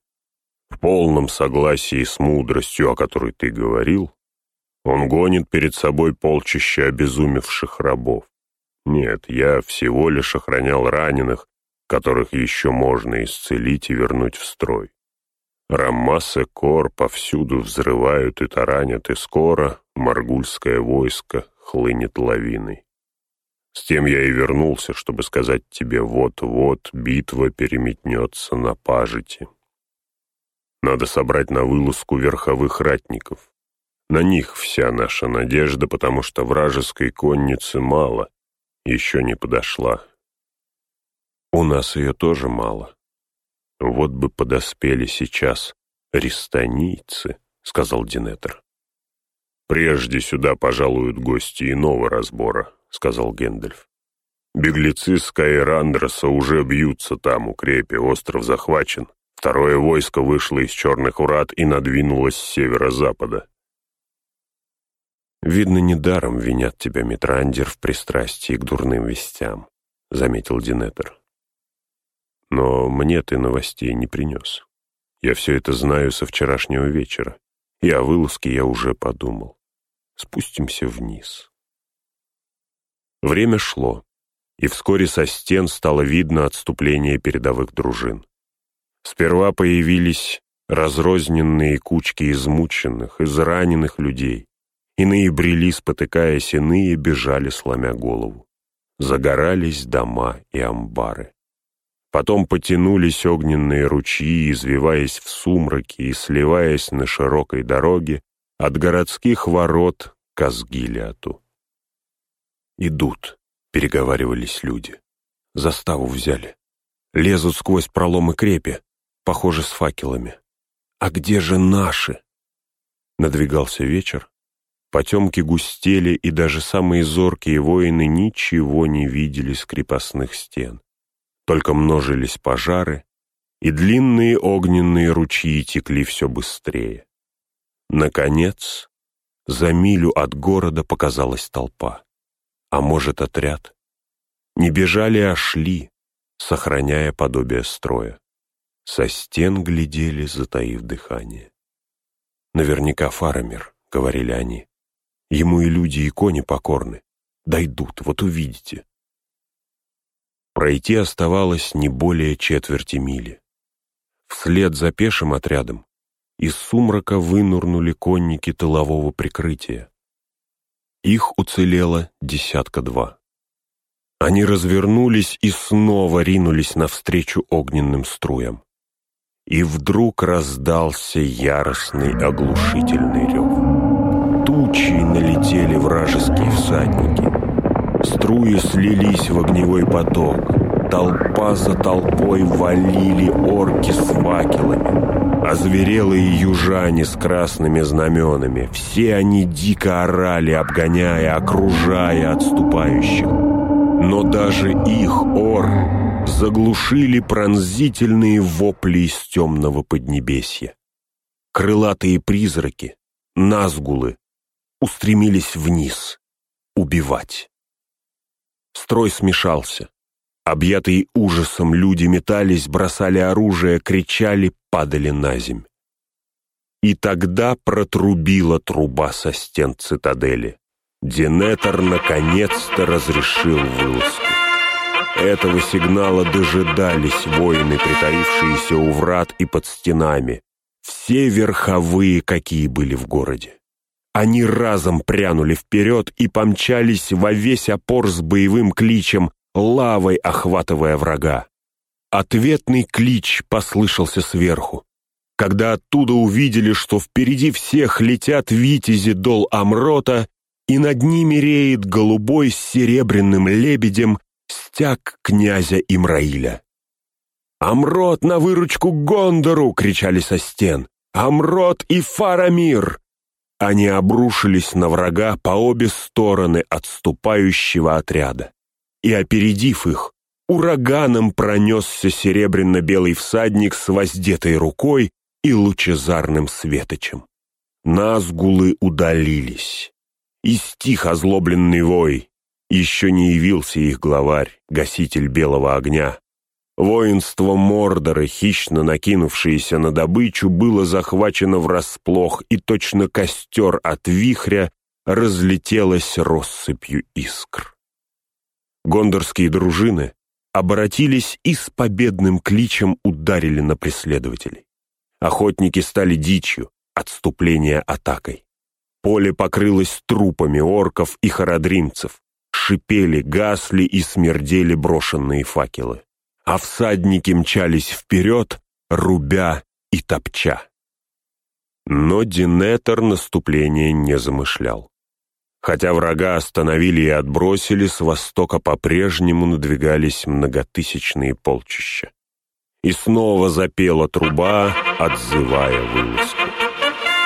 В полном согласии с мудростью, о которой ты говорил, он гонит перед собой полчища обезумевших рабов. Нет, я всего лишь охранял раненых, которых еще можно исцелить и вернуть в строй. Раммасы Кор повсюду взрывают и таранят, и скоро маргульское войско хлынет лавиной. С тем я и вернулся, чтобы сказать тебе, вот-вот битва переметнется на пажити. Надо собрать на вылазку верховых ратников. На них вся наша надежда, потому что вражеской конницы мало, еще не подошла. У нас ее тоже мало. Вот бы подоспели сейчас рестанийцы, сказал Динетер. Прежде сюда пожалуют гости иного разбора, сказал Гендальф. Беглецы с Кайрандроса уже бьются там, у крепи, остров захвачен. Второе войско вышло из черных врат и надвинулось с северо-запада. «Видно, недаром винят тебя, Митрандер, в пристрастии к дурным вестям», — заметил Динетер. Но мне ты новостей не принес. Я все это знаю со вчерашнего вечера, и о вылазке я уже подумал. Спустимся вниз. Время шло, и вскоре со стен стало видно отступление передовых дружин. Сперва появились разрозненные кучки измученных, израненных людей. Иные брели, спотыкаясь, иные бежали, сломя голову. Загорались дома и амбары. Потом потянулись огненные ручьи, извиваясь в сумраке и сливаясь на широкой дороге от городских ворот к Асгилиату. «Идут», — переговаривались люди. «Заставу взяли. Лезут сквозь проломы крепи, похоже, с факелами. А где же наши?» Надвигался вечер. Потемки густели, и даже самые зоркие воины ничего не видели с крепостных стен. Только множились пожары, и длинные огненные ручьи текли все быстрее. Наконец, за милю от города показалась толпа. А может, отряд? Не бежали, а шли, сохраняя подобие строя. Со стен глядели, затаив дыхание. «Наверняка Фарамир», — говорили они. «Ему и люди, и кони покорны. Дойдут, вот увидите». Пройти оставалось не более четверти мили. Вслед за пешим отрядом из сумрака вынурнули конники тылового прикрытия. Их уцелело десятка-два. Они развернулись и снова ринулись навстречу огненным струям. И вдруг раздался яростный оглушительный рев. Тучи налетели вражеские всадники. Струи слились в огневой поток. Толпа за толпой валили орки с факелами. Озверелые южане с красными знаменами. Все они дико орали, обгоняя, окружая отступающих. Но даже их ор заглушили пронзительные вопли из темного поднебесья. Крылатые призраки, назгулы, устремились вниз убивать. Строй смешался. Объятые ужасом люди метались, бросали оружие, кричали, падали на земь. И тогда протрубила труба со стен цитадели. Динетор наконец-то разрешил вылазку. Этого сигнала дожидались воины, притаившиеся у врат и под стенами. Все верховые, какие были в городе. Они разом прянули вперед и помчались во весь опор с боевым кличем, лавой охватывая врага. Ответный клич послышался сверху. когда оттуда увидели, что впереди всех летят витязи дол Амрота, и над ними реет голубой с серебряным лебедем стяг князя Имраиля. «Амрот на выручку Гондору!» — кричали со стен. «Амрот и Фарамир!» Они обрушились на врага по обе стороны отступающего отряда. И, опередив их, ураганом пронесся серебряно-белый всадник с воздетой рукой и лучезарным светочем. Назгулы удалились. И стих озлобленный вой. Еще не явился их главарь, гаситель белого огня. Воинство Мордора, хищно накинувшееся на добычу, было захвачено врасплох, и точно костер от вихря разлетелось россыпью искр. Гондорские дружины обратились и с победным кличем ударили на преследователей. Охотники стали дичью, отступление атакой. Поле покрылось трупами орков и хородримцев, шипели, гасли и смердели брошенные факелы. А всадники мчались вперед, рубя и топча. Но Динетер наступление не замышлял. Хотя врага остановили и отбросили, с востока по-прежнему надвигались многотысячные полчища. И снова запела труба, отзывая вылазку.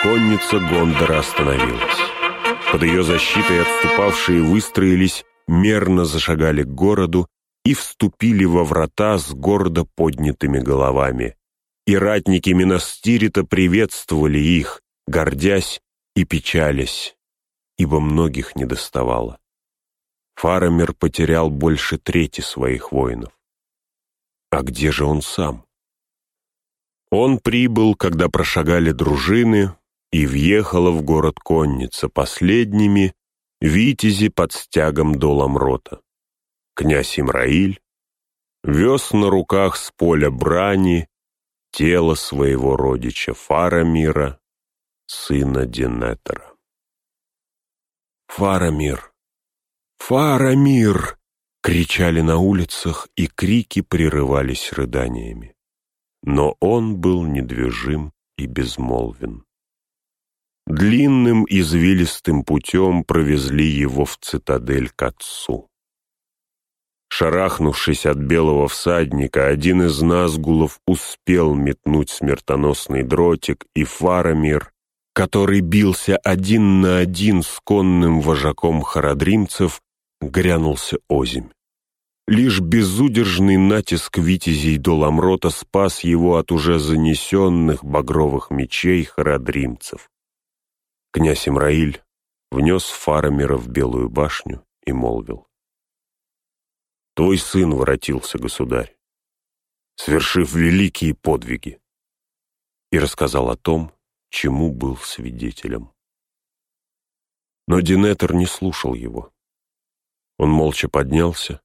Конница Гондора остановилась. Под ее защитой отступавшие выстроились, мерно зашагали к городу и вступили во врата с гордо поднятыми головами. И ратники Минастирита приветствовали их, гордясь и печалясь, ибо многих не доставало. Фарамир потерял больше трети своих воинов. А где же он сам? Он прибыл, когда прошагали дружины, и въехала в город конница последними, витязи под стягом до Ламрота. Князь Имраиль вез на руках с поля брани тело своего родича Фарамира, сына Динетера. «Фарамир! Фарамир!» кричали на улицах, и крики прерывались рыданиями. Но он был недвижим и безмолвен. Длинным извилистым путем провезли его в цитадель к отцу. Шарахнувшись от белого всадника, один из назгулов успел метнуть смертоносный дротик, и Фарамир, который бился один на один с конным вожаком харадримцев, грянулся озимь. Лишь безудержный натиск витязей до Ламрота спас его от уже занесенных багровых мечей харадримцев. Князь Имраиль внес Фарамира в Белую башню и молвил. «Твой сын воротился, государь, свершив великие подвиги» и рассказал о том, чему был свидетелем. Но Динетер не слушал его. Он молча поднялся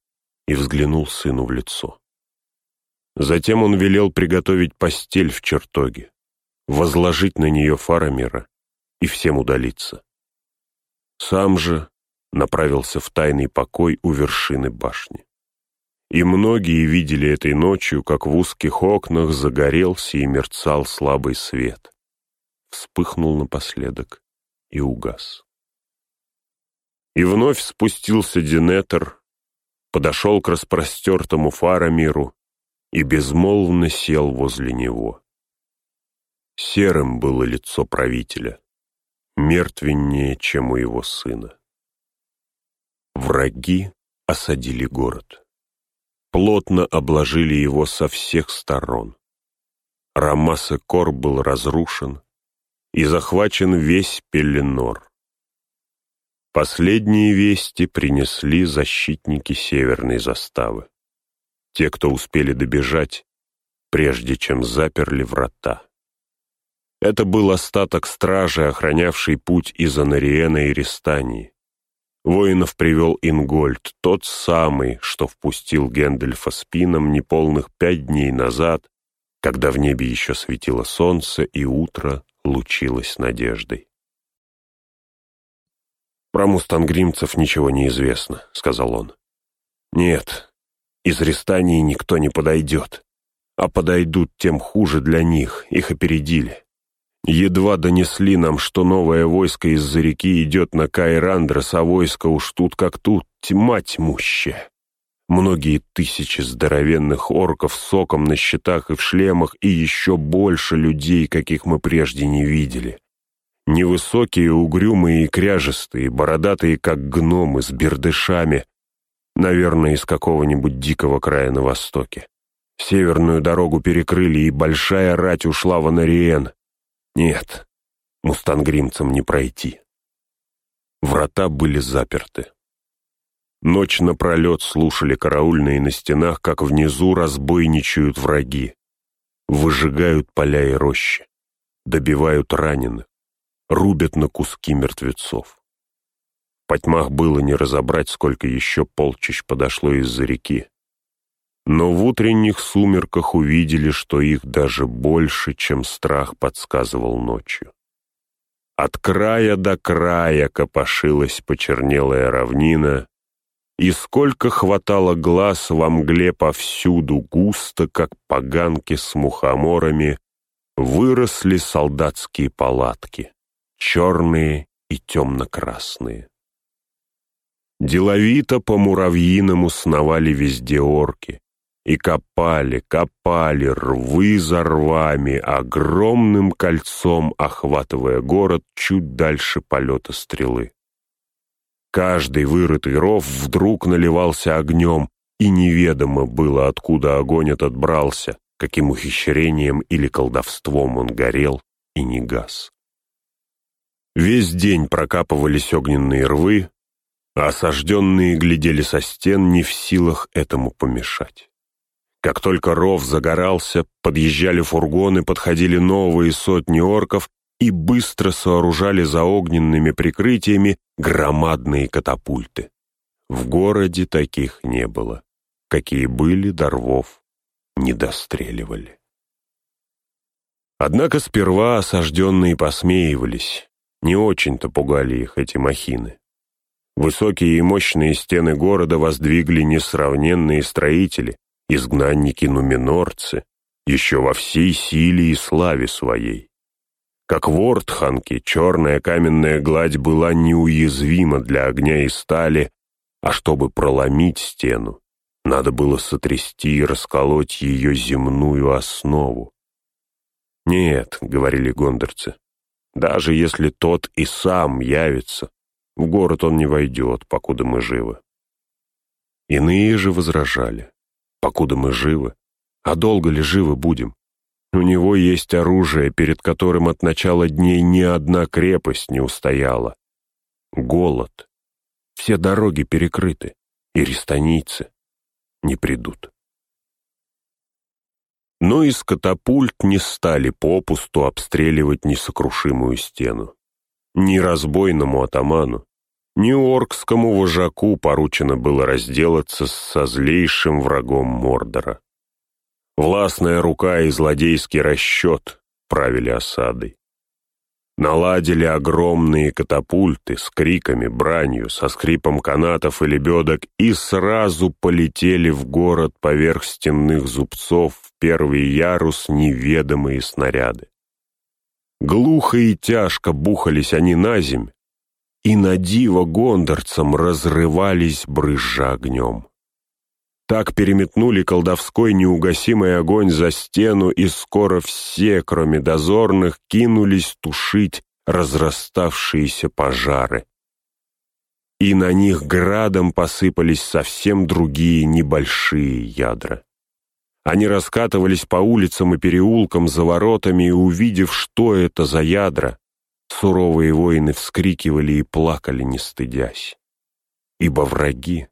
и взглянул сыну в лицо. Затем он велел приготовить постель в чертоге, возложить на нее Фарамира и всем удалиться. Сам же направился в тайный покой у вершины башни. И многие видели этой ночью, как в узких окнах загорелся и мерцал слабый свет. Вспыхнул напоследок и угас. И вновь спустился Динетер, подошел к распростертому Фарамиру и безмолвно сел возле него. Серым было лицо правителя, мертвеннее, чем у его сына. Враги осадили город. Плотно обложили его со всех сторон. Рамас-Кор был разрушен и захвачен весь Пеленор. Последние вести принесли защитники северной заставы. Те, кто успели добежать, прежде чем заперли врата. Это был остаток стражи, охранявший путь из Анариена и Рестании. Воинов привел Ингольд, тот самый, что впустил Гендельфа спином неполных пять дней назад, когда в небе еще светило солнце и утро лучилось надеждой. «Про мустангримцев ничего не известно», — сказал он. «Нет, из Рестании никто не подойдет. а подойдут, тем хуже для них, их опередили. Едва донесли нам, что новое войско из-за реки идет на Кайрандрос, а войско уж тут как тут, тьма тьмущая. Многие тысячи здоровенных орков с соком на щитах и в шлемах, и еще больше людей, каких мы прежде не видели. Невысокие, угрюмые и кряжестые, бородатые, как гномы, с бердышами, наверное, из какого-нибудь дикого края на востоке. Северную дорогу перекрыли, и большая рать ушла в Анариен. Нет, мустангримцам не пройти. Врата были заперты. Ночь напролет слушали караульные на стенах, как внизу разбойничают враги. Выжигают поля и рощи, добивают раненых, рубят на куски мертвецов. По тьмах было не разобрать, сколько еще полчищ подошло из-за реки. Но в утренних сумерках увидели, что их даже больше, чем страх подсказывал ночью. От края до края копошилась почернелая равнина, и сколько хватало глаз во мгле повсюду густо, как поганки с мухоморами, выросли солдатские палатки, черные и темно-красные. Деловито по муравьиному сновали везде орки, и копали, копали рвы за рвами, огромным кольцом охватывая город чуть дальше полета стрелы. Каждый вырытый ров вдруг наливался огнем, и неведомо было, откуда огонь этот брался, каким ухищрением или колдовством он горел и не гас. Весь день прокапывались огненные рвы, а осажденные глядели со стен не в силах этому помешать. Как только ров загорался, подъезжали фургоны, подходили новые сотни орков и быстро сооружали за огненными прикрытиями громадные катапульты. В городе таких не было. Какие были, до рвов не достреливали. Однако сперва осажденные посмеивались. Не очень-то пугали их эти махины. Высокие и мощные стены города воздвигли несравненные строители, изгнанники-нуминорцы, еще во всей силе и славе своей. Как в Ортханке, черная каменная гладь была неуязвима для огня и стали, а чтобы проломить стену, надо было сотрясти и расколоть ее земную основу. «Нет», — говорили гондорцы, — «даже если тот и сам явится, в город он не войдет, покуда мы живы». Иные же возражали, покуда мы живы, а долго ли живы будем? У него есть оружие, перед которым от начала дней ни одна крепость не устояла. Голод. Все дороги перекрыты, и рестанийцы не придут. Но из катапульт не стали попусту обстреливать несокрушимую стену. Ни разбойному атаману, ни оркскому вожаку поручено было разделаться со злейшим врагом Мордора. Властная рука и злодейский расчет правили осадой. Наладили огромные катапульты с криками, бранью, со скрипом канатов и лебедок и сразу полетели в город поверх стенных зубцов в первый ярус неведомые снаряды. Глухо и тяжко бухались они на земь, и на диво гондорцам разрывались брызжа огнем. Так переметнули колдовской неугасимый огонь за стену, и скоро все, кроме дозорных, кинулись тушить разраставшиеся пожары. И на них градом посыпались совсем другие небольшие ядра. Они раскатывались по улицам и переулкам за воротами, и, увидев, что это за ядра, суровые воины вскрикивали и плакали, не стыдясь. Ибо враги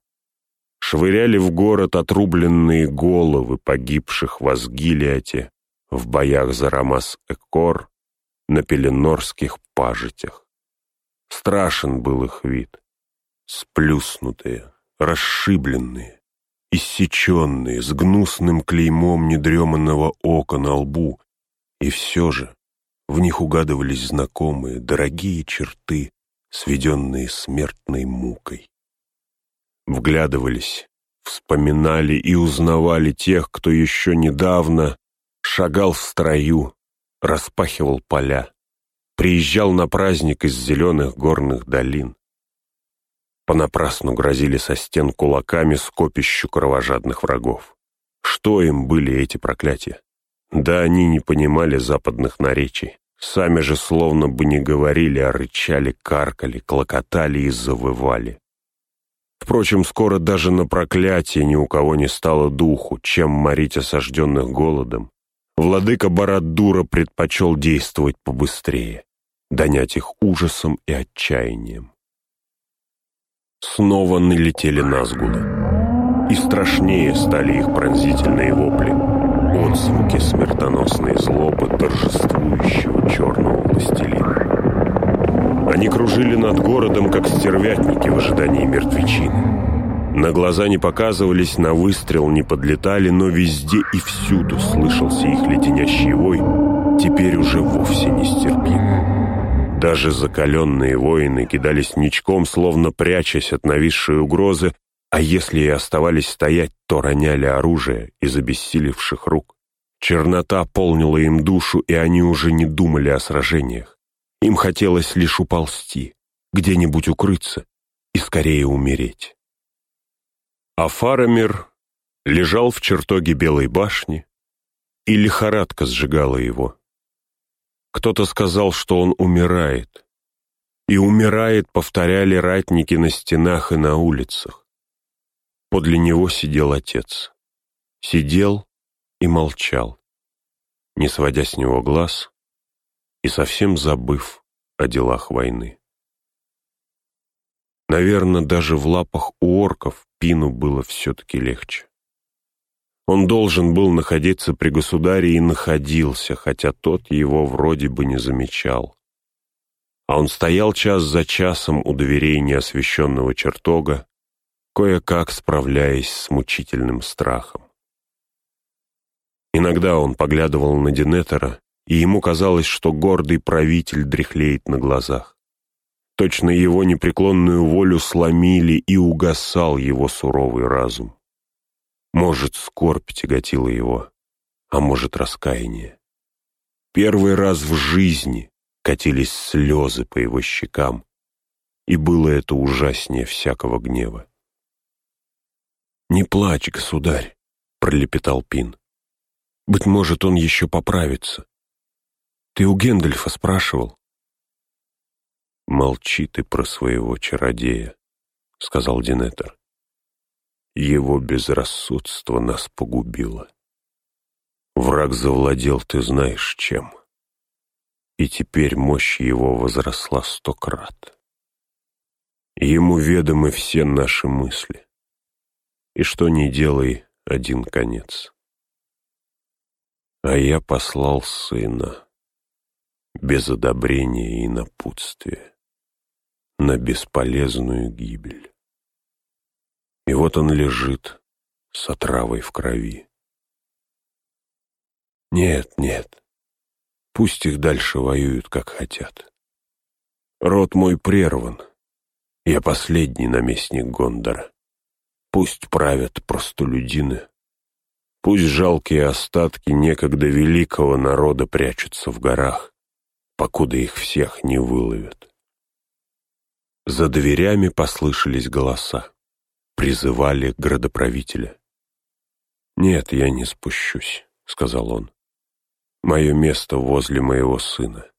швыряли в город отрубленные головы погибших в Асгилиате, в боях за Рамас-Экор, на пеленорских пажитях. Страшен был их вид. Сплюснутые, расшибленные, иссеченные, с гнусным клеймом недреманного ока на лбу. И все же в них угадывались знакомые, дорогие черты, сведенные смертной мукой вглядывались вспоминали и узнавали тех, кто еще недавно шагал в строю, распахивал поля, приезжал на праздник из зеленых горных долин. Понапрасну грозили со стен кулаками скопищу кровожадных врагов. Что им были эти проклятия? Да они не понимали западных наречий. Сами же словно бы не говорили, а рычали, каркали, клокотали и завывали. Впрочем, скоро даже на проклятие ни у кого не стало духу, чем морить осажденных голодом. Владыка Барадура предпочел действовать побыстрее, донять их ужасом и отчаянием. Снова налетели Назгулы, и страшнее стали их пронзительные вопли, отзвуки смертоносной злобы торжествующего черного властелина. Они кружили над городом, как стервятники в ожидании мертвечины. На глаза не показывались, на выстрел не подлетали, но везде и всюду слышался их леденящий вой, теперь уже вовсе нестерпимый. Даже закаленные воины кидались ничком, словно прячась от нависшей угрозы, а если и оставались стоять, то роняли оружие из обессилевших рук. Чернота полнила им душу, и они уже не думали о сражениях. Им хотелось лишь уползти, где-нибудь укрыться и скорее умереть. А Фарамир лежал в чертоге Белой башни, и лихорадка сжигала его. Кто-то сказал, что он умирает. И умирает, повторяли ратники на стенах и на улицах. Подле него сидел отец. Сидел и молчал, не сводя с него глаз, и совсем забыв о делах войны. Наверное, даже в лапах у орков Пину было все-таки легче. Он должен был находиться при государе и находился, хотя тот его вроде бы не замечал. А он стоял час за часом у дверей неосвещенного чертога, кое-как справляясь с мучительным страхом. Иногда он поглядывал на Динетера и ему казалось, что гордый правитель дряхлеет на глазах. Точно его непреклонную волю сломили, и угасал его суровый разум. Может, скорбь тяготила его, а может, раскаяние. Первый раз в жизни катились слезы по его щекам, и было это ужаснее всякого гнева. «Не плачь, государь», — пролепетал Пин. «Быть может, он еще поправится. Ты у Гендальфа спрашивал?» «Молчи ты про своего чародея», — сказал Динетер. «Его безрассудство нас погубило. Враг завладел, ты знаешь, чем. И теперь мощь его возросла сто крат. Ему ведомы все наши мысли. И что ни делай, один конец. А я послал сына» без одобрения и напутствия, на бесполезную гибель. И вот он лежит с отравой в крови. Нет, нет, пусть их дальше воюют, как хотят. Род мой прерван, я последний наместник Гондора. Пусть правят простолюдины, пусть жалкие остатки некогда великого народа прячутся в горах, покуда их всех не выловят. За дверями послышались голоса. Призывали градоправителя. «Нет, я не спущусь», — сказал он. «Мое место возле моего сына.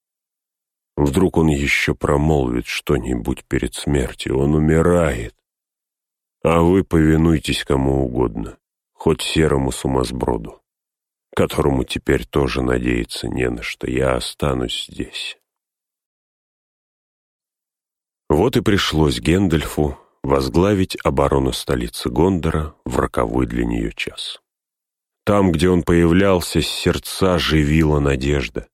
Вдруг он еще промолвит что-нибудь перед смертью. Он умирает. А вы повинуйтесь кому угодно, хоть серому сумасброду которому теперь тоже надеяться не на что. Я останусь здесь. Вот и пришлось Гендальфу возглавить оборону столицы Гондора в роковой для нее час. Там, где он появлялся, сердца живила надежда,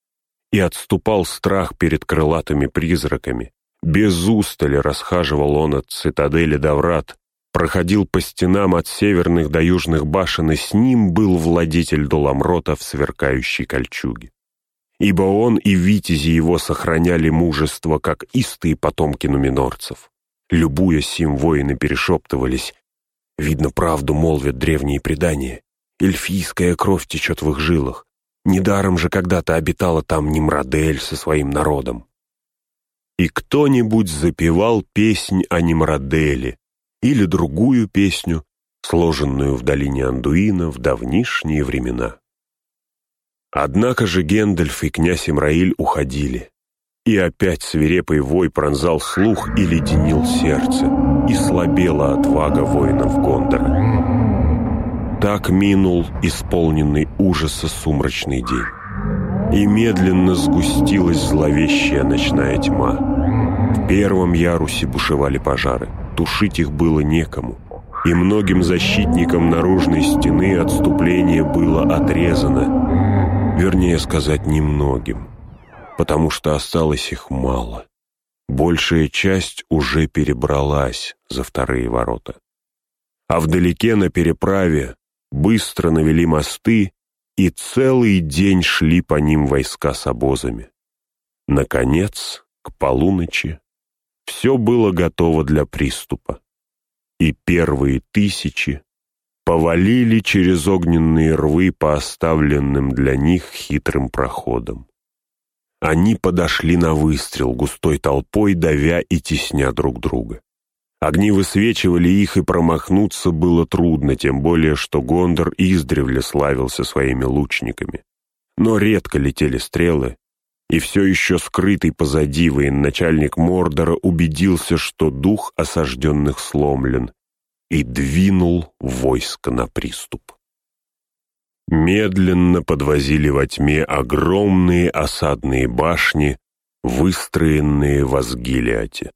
и отступал страх перед крылатыми призраками. Без устали расхаживал он от цитадели до врат, проходил по стенам от северных до южных башен, и с ним был владетель Доламрота в сверкающей кольчуге. Ибо он и витязи его сохраняли мужество, как истые потомки нуминорцев. Любуясь им, воины перешептывались Видно, правду молвят древние предания. Эльфийская кровь течет в их жилах. Недаром же когда-то обитала там Немрадель со своим народом. И кто-нибудь запевал песнь о Немраделе или другую песню, сложенную в долине Андуина в давнишние времена. Однако же Гендальф и князь Имраиль уходили, и опять свирепый вой пронзал слух и леденил сердце, и слабела отвага воинов Гондора. Так минул исполненный ужаса сумрачный день, и медленно сгустилась зловещая ночная тьма. В первом ярусе бушевали пожары, тушить их было некому, и многим защитникам наружной стены отступление было отрезано, вернее сказать, немногим, потому что осталось их мало. Большая часть уже перебралась за вторые ворота. А вдалеке на переправе быстро навели мосты, и целый день шли по ним войска с обозами. Наконец, к полуночи, все было готово для приступа и первые тысячи повалили через огненные рвы по оставленным для них хитрым проходам. Они подошли на выстрел густой толпой, давя и тесня друг друга. Огни высвечивали их, и промахнуться было трудно, тем более, что Гондор издревле славился своими лучниками. Но редко летели стрелы, и все еще скрытый позади военачальник Мордора убедился, что дух осажденных сломлен, и двинул войско на приступ. Медленно подвозили во тьме огромные осадные башни, выстроенные в Асгилиате.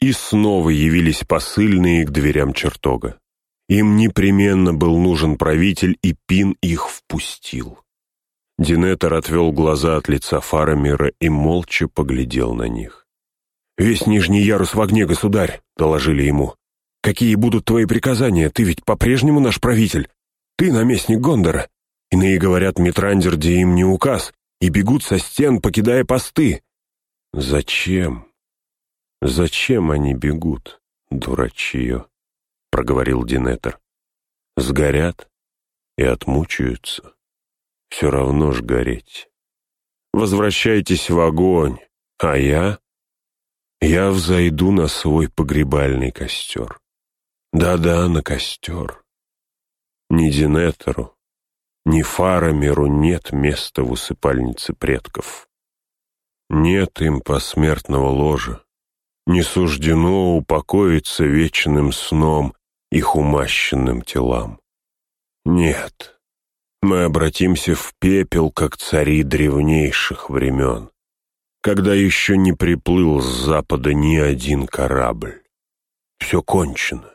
И снова явились посыльные к дверям чертога. Им непременно был нужен правитель, и Пин их впустил. Динетер отвел глаза от лица Фарамира и молча поглядел на них. «Весь нижний ярус в огне, государь!» — доложили ему. «Какие будут твои приказания? Ты ведь по-прежнему наш правитель. Ты наместник Гондора. Иные говорят, Митрандерди им не указ, и бегут со стен, покидая посты». «Зачем? Зачем они бегут, дурачье?» — проговорил Динетер. «Сгорят и отмучаются» все равно ж гореть. Возвращайтесь в огонь, а я... Я взойду на свой погребальный костер. Да-да, на костер. Ни Динетеру, ни Фарамеру нет места в усыпальнице предков. Нет им посмертного ложа. Не суждено упокоиться вечным сном их умащенным телам. Нет, мы обратимся в пепел, как цари древнейших времен, когда еще не приплыл с запада ни один корабль. Все кончено.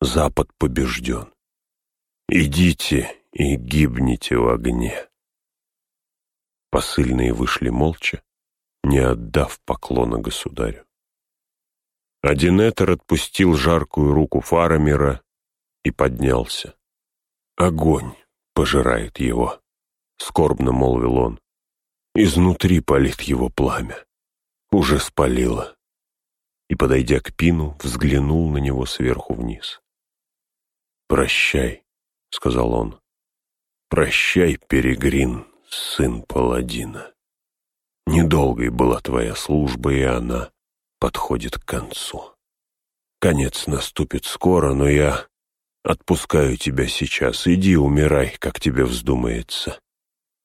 Запад побежден. Идите и гибните в огне. Посыльные вышли молча, не отдав поклона государю. Адинетер отпустил жаркую руку Фарамира и поднялся. Огонь пожирает его», — скорбно молвил он. «Изнутри палит его пламя. Уже спалило». И, подойдя к Пину, взглянул на него сверху вниз. «Прощай», — сказал он. «Прощай, Перегрин, сын паладина. Недолгой была твоя служба, и она подходит к концу. Конец наступит скоро, но я Отпускаю тебя сейчас. Иди, умирай, как тебе вздумается.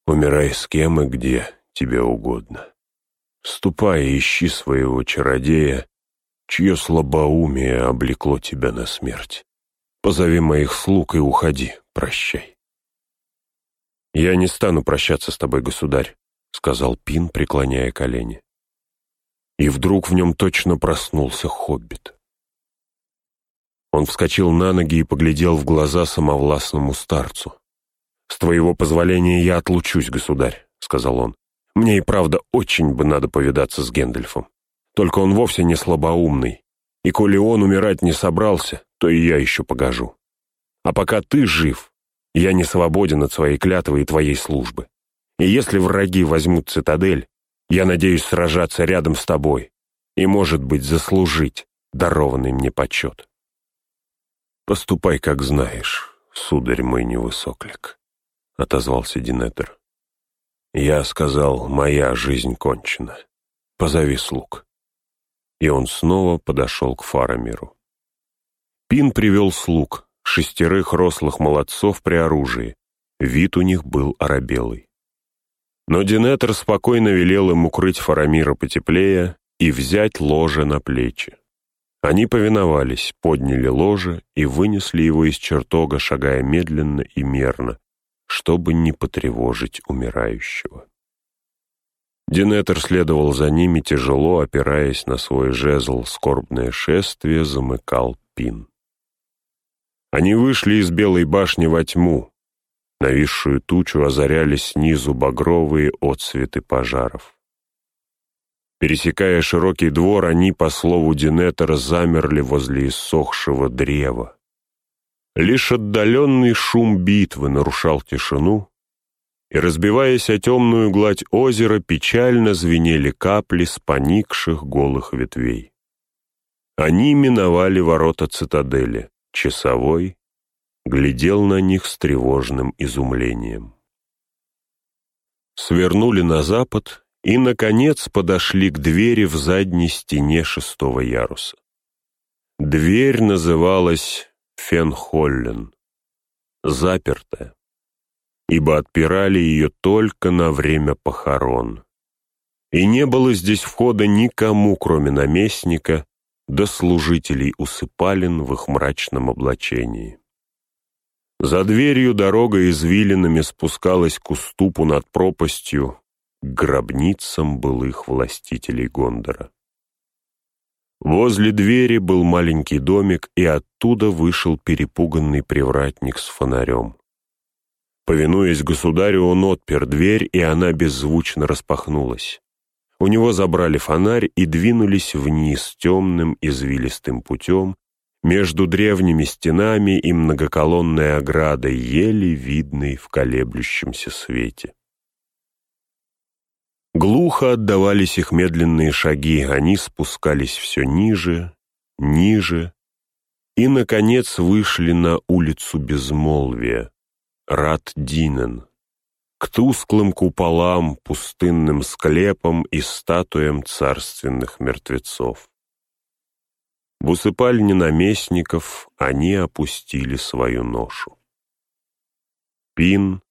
Умирай с кем и где тебе угодно. Ступай ищи своего чародея, чье слабоумие облекло тебя на смерть. Позови моих слуг и уходи, прощай. «Я не стану прощаться с тобой, государь», — сказал Пин, преклоняя колени. И вдруг в нем точно проснулся хоббит. Он вскочил на ноги и поглядел в глаза самовластному старцу. «С твоего позволения я отлучусь, государь», — сказал он. «Мне и правда очень бы надо повидаться с Гендальфом. Только он вовсе не слабоумный. И коли он умирать не собрался, то и я еще погожу. А пока ты жив, я не свободен от своей клятвы и твоей службы. И если враги возьмут цитадель, я надеюсь сражаться рядом с тобой и, может быть, заслужить дарованный мне почет». «Поступай, как знаешь, сударь мой невысоклик», — отозвался Динетер. «Я сказал, моя жизнь кончена. Позови слуг». И он снова подошел к Фарамиру. Пин привел слуг, шестерых рослых молодцов при оружии. Вид у них был оробелый. Но Динетер спокойно велел им укрыть Фарамира потеплее и взять ложе на плечи. Они повиновались, подняли ложе и вынесли его из чертога, шагая медленно и мерно, чтобы не потревожить умирающего. Динетер следовал за ними, тяжело опираясь на свой жезл, скорбное шествие замыкал пин. Они вышли из Белой башни во тьму. Нависшую тучу озаряли снизу багровые отсветы пожаров. Пересекая широкий двор, они, по слову Динетера, замерли возле иссохшего древа. Лишь отдаленный шум битвы нарушал тишину, и, разбиваясь о темную гладь озера, печально звенели капли с поникших голых ветвей. Они миновали ворота цитадели. Часовой глядел на них с тревожным изумлением. Свернули на запад и, наконец, подошли к двери в задней стене шестого яруса. Дверь называлась Фенхоллен, запертая, ибо отпирали ее только на время похорон. И не было здесь входа никому, кроме наместника, до служителей усыпален в их мрачном облачении. За дверью дорога извилинами спускалась к уступу над пропастью, гробницам былых властителей Гондора. Возле двери был маленький домик, и оттуда вышел перепуганный привратник с фонарем. Повинуясь государю, он отпер дверь, и она беззвучно распахнулась. У него забрали фонарь и двинулись вниз темным извилистым путем, между древними стенами и многоколонной оградой, еле видной в колеблющемся свете. Глухо отдавались их медленные шаги, они спускались все ниже, ниже, и, наконец, вышли на улицу Безмолвия, Рад-Динен, к тусклым куполам, пустынным склепам и статуям царственных мертвецов. В усыпальне наместников они опустили свою ношу. Пин,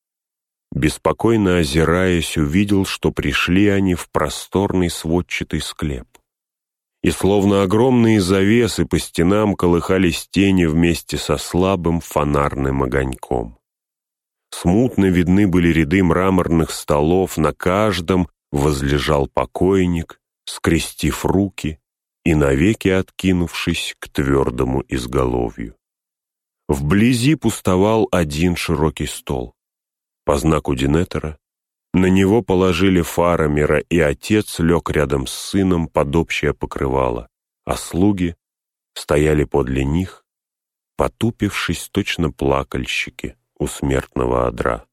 беспокойно озираясь, увидел, что пришли они в просторный сводчатый склеп. И словно огромные завесы по стенам колыхались тени вместе со слабым фонарным огоньком. Смутно видны были ряды мраморных столов, на каждом возлежал покойник, скрестив руки и навеки откинувшись к твердому изголовью. Вблизи пустовал один широкий стол. По знаку Динетера на него положили Фарамира, и отец лег рядом с сыном под общее покрывало, а слуги стояли подле них, потупившись точно плакальщики у смертного одра.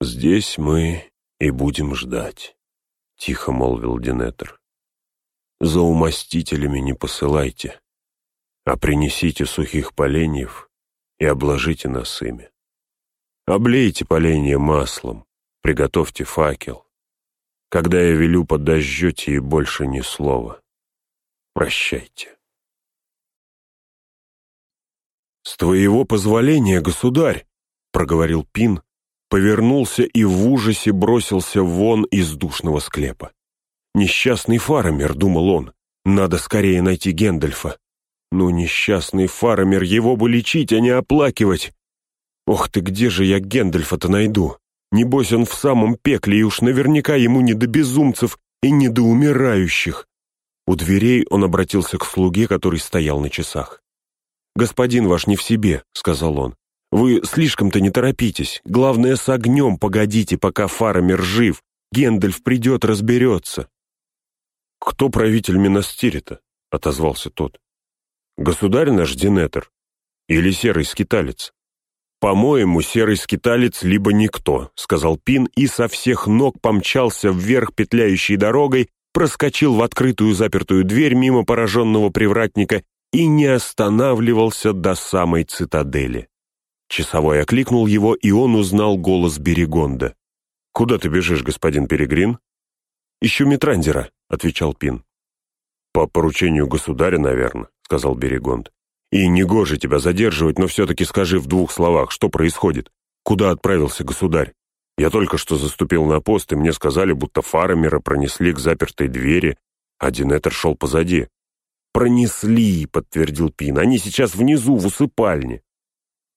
«Здесь мы и будем ждать», — тихо молвил Динетер. «За умастителями не посылайте, а принесите сухих поленьев и обложите нас ими. Облейте поленья маслом, приготовьте факел. Когда я велю, подожжете и больше ни слова. Прощайте». «С твоего позволения, государь!» — проговорил Пин, повернулся и в ужасе бросился вон из душного склепа. «Несчастный фарамер», — думал он, — «надо скорее найти Гендальфа». «Ну, несчастный фарамер, его бы лечить, а не оплакивать!» «Ох ты, где же я Гендальфа-то найду? Небось, он в самом пекле, и уж наверняка ему не до безумцев и не до умирающих». У дверей он обратился к слуге, который стоял на часах. «Господин ваш не в себе», — сказал он. «Вы слишком-то не торопитесь. Главное, с огнем погодите, пока Фарамир жив. Гендальф придет, разберется». «Кто правитель Минастирита?» — отозвался тот. «Государь наш Динетер? Или серый скиталец?» «По-моему, серый скиталец либо никто», — сказал Пин и со всех ног помчался вверх петляющей дорогой, проскочил в открытую запертую дверь мимо пораженного привратника и не останавливался до самой цитадели. Часовой окликнул его, и он узнал голос Берегонда. «Куда ты бежишь, господин Перегрин?» «Ищу Митрандера», — отвечал Пин. «По поручению государя, наверное», — сказал Берегонд. «И негоже тебя задерживать, но все-таки скажи в двух словах, что происходит. Куда отправился государь? Я только что заступил на пост, и мне сказали, будто Фарамера пронесли к запертой двери, а Динетер шел позади. «Пронесли», — подтвердил Пин. «Они сейчас внизу, в усыпальне».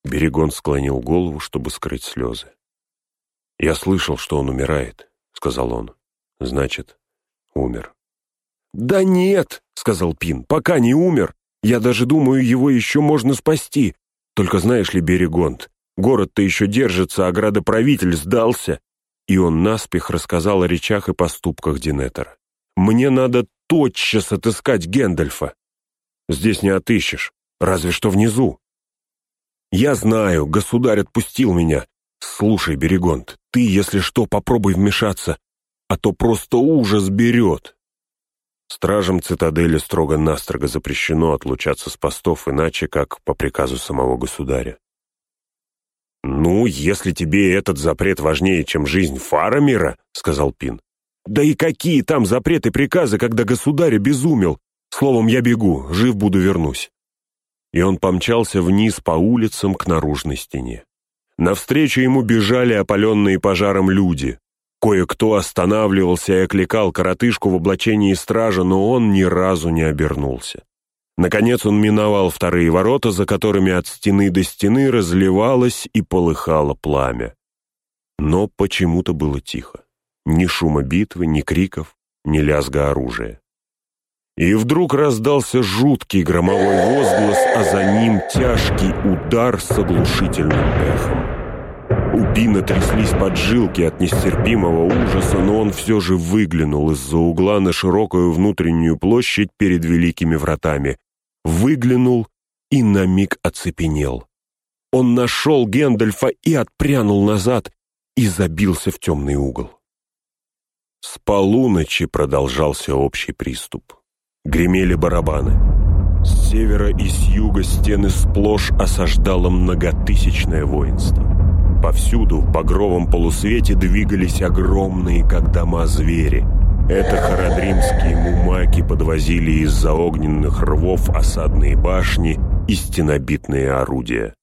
Берегон склонил голову, чтобы скрыть слезы. «Я слышал, что он умирает», — сказал он. «Значит, умер». «Да нет», — сказал Пин, — «пока не умер. Я даже думаю, его еще можно спасти. Только знаешь ли, Берегонт, город-то еще держится, а градоправитель сдался». И он наспех рассказал о речах и поступках Динетера. «Мне надо тотчас отыскать Гендальфа. Здесь не отыщешь, разве что внизу». «Я знаю, государь отпустил меня. Слушай, Берегонт, ты, если что, попробуй вмешаться, а то просто ужас берет». Стражам цитадели строго-настрого запрещено отлучаться с постов иначе, как по приказу самого государя. «Ну, если тебе этот запрет важнее, чем жизнь Фарамира», — сказал Пин. «Да и какие там запреты приказы, когда государь обезумел? Словом, я бегу, жив буду, вернусь». И он помчался вниз по улицам к наружной стене. Навстречу ему бежали опаленные пожаром люди. Кое-кто останавливался и окликал коротышку в облачении стража, но он ни разу не обернулся. Наконец он миновал вторые ворота, за которыми от стены до стены разливалось и полыхало пламя. Но почему-то было тихо. Ни шума битвы, ни криков, ни лязга оружия. И вдруг раздался жуткий громовой возглас, а за ним тяжкий удар с оглушительным эхом. У Пина тряслись поджилки от нестерпимого ужаса, но он все же выглянул из-за угла на широкую внутреннюю площадь перед великими вратами. Выглянул и на миг оцепенел. Он нашел Гендальфа и отпрянул назад и забился в темный угол. С полуночи продолжался общий приступ. Гремели барабаны. С севера и с юга стены сплошь осаждало многотысячное воинство. Повсюду в багровом полусвете двигались огромные, как дома, звери. Это харадримские мумаки подвозили из-за огненных рвов осадные башни и стенобитные орудия.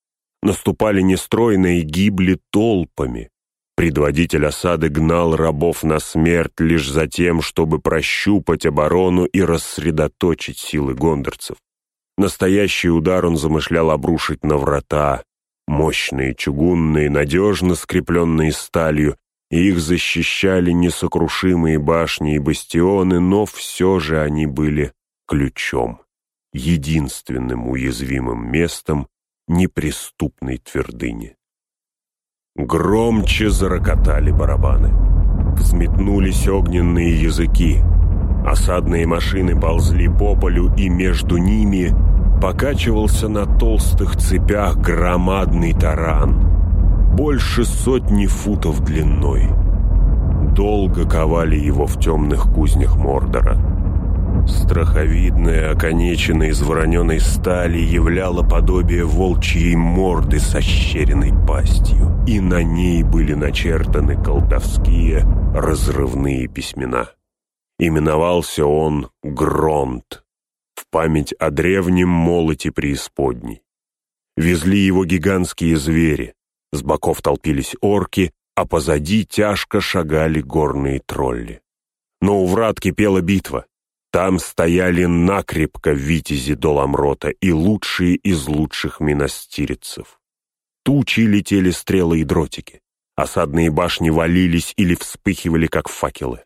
Наступали нестройно гибли толпами. Предводитель осады гнал рабов на смерть лишь за тем, чтобы прощупать оборону и рассредоточить силы гондорцев. Настоящий удар он замышлял обрушить на врата, Мощные, чугунные, надежно скрепленные сталью, их защищали несокрушимые башни и бастионы, но все же они были ключом, единственным уязвимым местом неприступной твердыни. Громче зарокотали барабаны. Взметнулись огненные языки. Осадные машины ползли по полю, и между ними покачивался на толстых цепях громадный таран, больше сотни футов длиной. Долго ковали его в темных кузнях Мордора. Страховидная, оконеченная из вороненой стали являла подобие волчьей морды с ощеренной пастью, и на ней были начертаны колдовские разрывные письмена. Именовался он Гронт, память о древнем молоте преисподней. Везли его гигантские звери, с боков толпились орки, а позади тяжко шагали горные тролли. Но у врат кипела битва. Там стояли накрепко витязи Доламрота и лучшие из лучших минастирицев. Тучи летели стрелы и дротики. Осадные башни валились или вспыхивали, как факелы.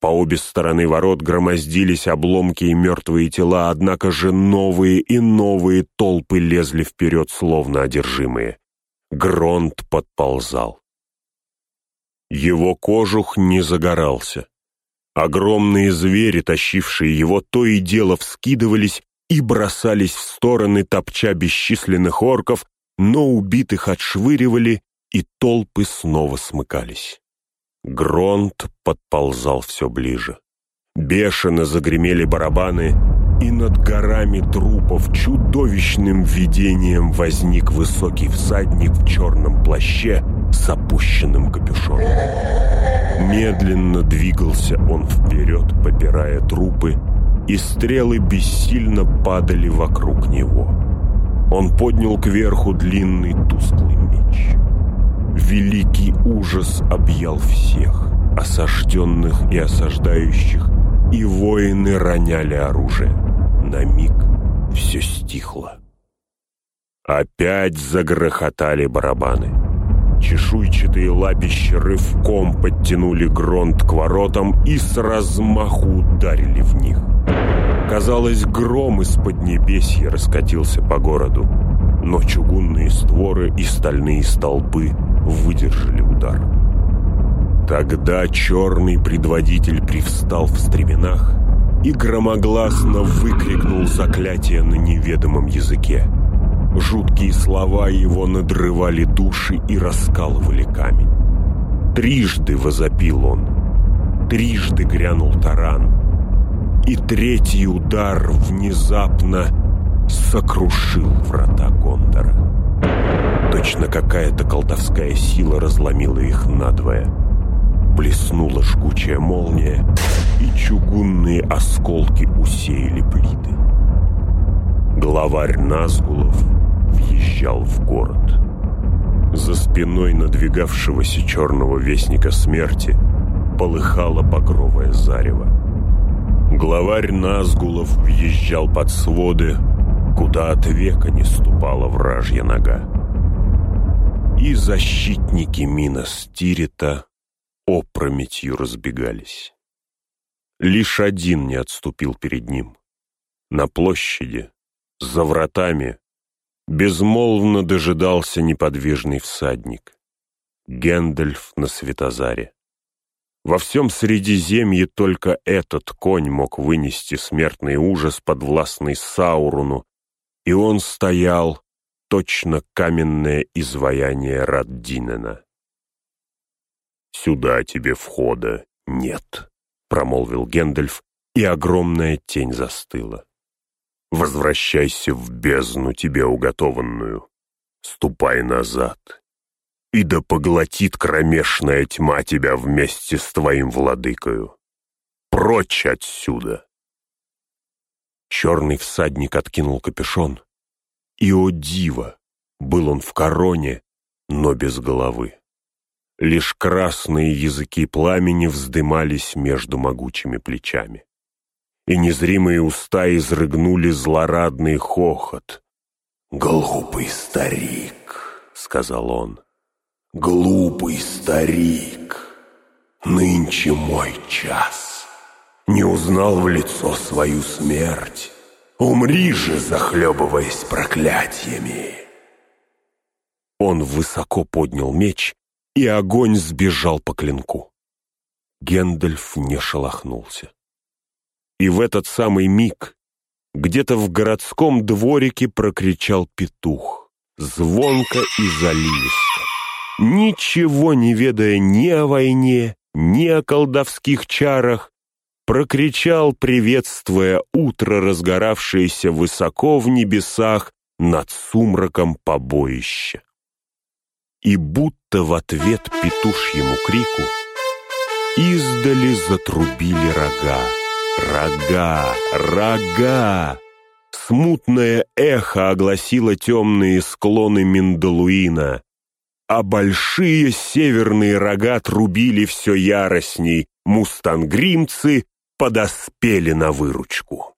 По обе стороны ворот громоздились обломки и мертвые тела, однако же новые и новые толпы лезли вперед, словно одержимые. Гронт подползал. Его кожух не загорался. Огромные звери, тащившие его, то и дело вскидывались и бросались в стороны, топча бесчисленных орков, но убитых отшвыривали, и толпы снова смыкались. Гронт подползал все ближе. Бешено загремели барабаны, и над горами трупов чудовищным видением возник высокий всадник в черном плаще с опущенным капюшоном. Медленно двигался он вперед, попирая трупы, и стрелы бессильно падали вокруг него. Он поднял кверху длинный тусклый меч. Великий ужас объял всех, осажденных и осаждающих, и воины роняли оружие. На миг все стихло. Опять загрохотали барабаны. Чешуйчатые лапищи рывком подтянули гронт к воротам и с размаху ударили в них. Казалось, гром из-под небесья раскатился по городу, но чугунные створы и стальные столбы выдержали удар. Тогда черный предводитель привстал в стременах и громогласно выкрикнул заклятие на неведомом языке. Жуткие слова его надрывали души и раскалывали камень. Трижды возопил он, трижды грянул таран, и третий удар внезапно сокрушил врата Гондора. Точно какая-то колдовская сила разломила их надвое блеснула жгучая молния, и чугунные осколки усеяли плиты. Главарь Назгулов въезжал в город. За спиной надвигавшегося черного вестника смерти полыхало багровое зарево. Главарь Назгулов въезжал под своды, куда от века не ступала вражья нога. И защитники Минос Тирита опрометью разбегались. Лишь один не отступил перед ним. На площади, за вратами, безмолвно дожидался неподвижный всадник. Гэндальф на Светозаре. Во всем Средиземье только этот конь мог вынести смертный ужас, подвластный Сауруну, и он стоял, точно каменное изваяние Раддинена. «Сюда тебе входа нет», — промолвил Гендальф, и огромная тень застыла. «Возвращайся в бездну тебе уготованную. Ступай назад, и да поглотит кромешная тьма тебя вместе с твоим владыкою. Прочь отсюда!» Черный всадник откинул капюшон, и, о диво, был он в короне, но без головы. Лишь красные языки пламени вздымались между могучими плечами. И незримые уста изрыгнули злорадный хохот. «Глупый старик», — сказал он, — «глупый старик, нынче мой час. Не узнал в лицо свою смерть, умри же, захлебываясь проклятиями». Он высоко поднял меч и огонь сбежал по клинку. Гендальф не шелохнулся. И в этот самый миг где-то в городском дворике прокричал петух, звонко и заливисто, ничего не ведая ни о войне, ни о колдовских чарах, прокричал, приветствуя утро, разгоравшееся высоко в небесах над сумраком побоища. И будто в ответ петушьему крику Издали затрубили рога. Рога, рога! Смутное эхо огласило темные склоны Миндалуина, а большие северные рога трубили все яростней, мустангримцы подоспели на выручку.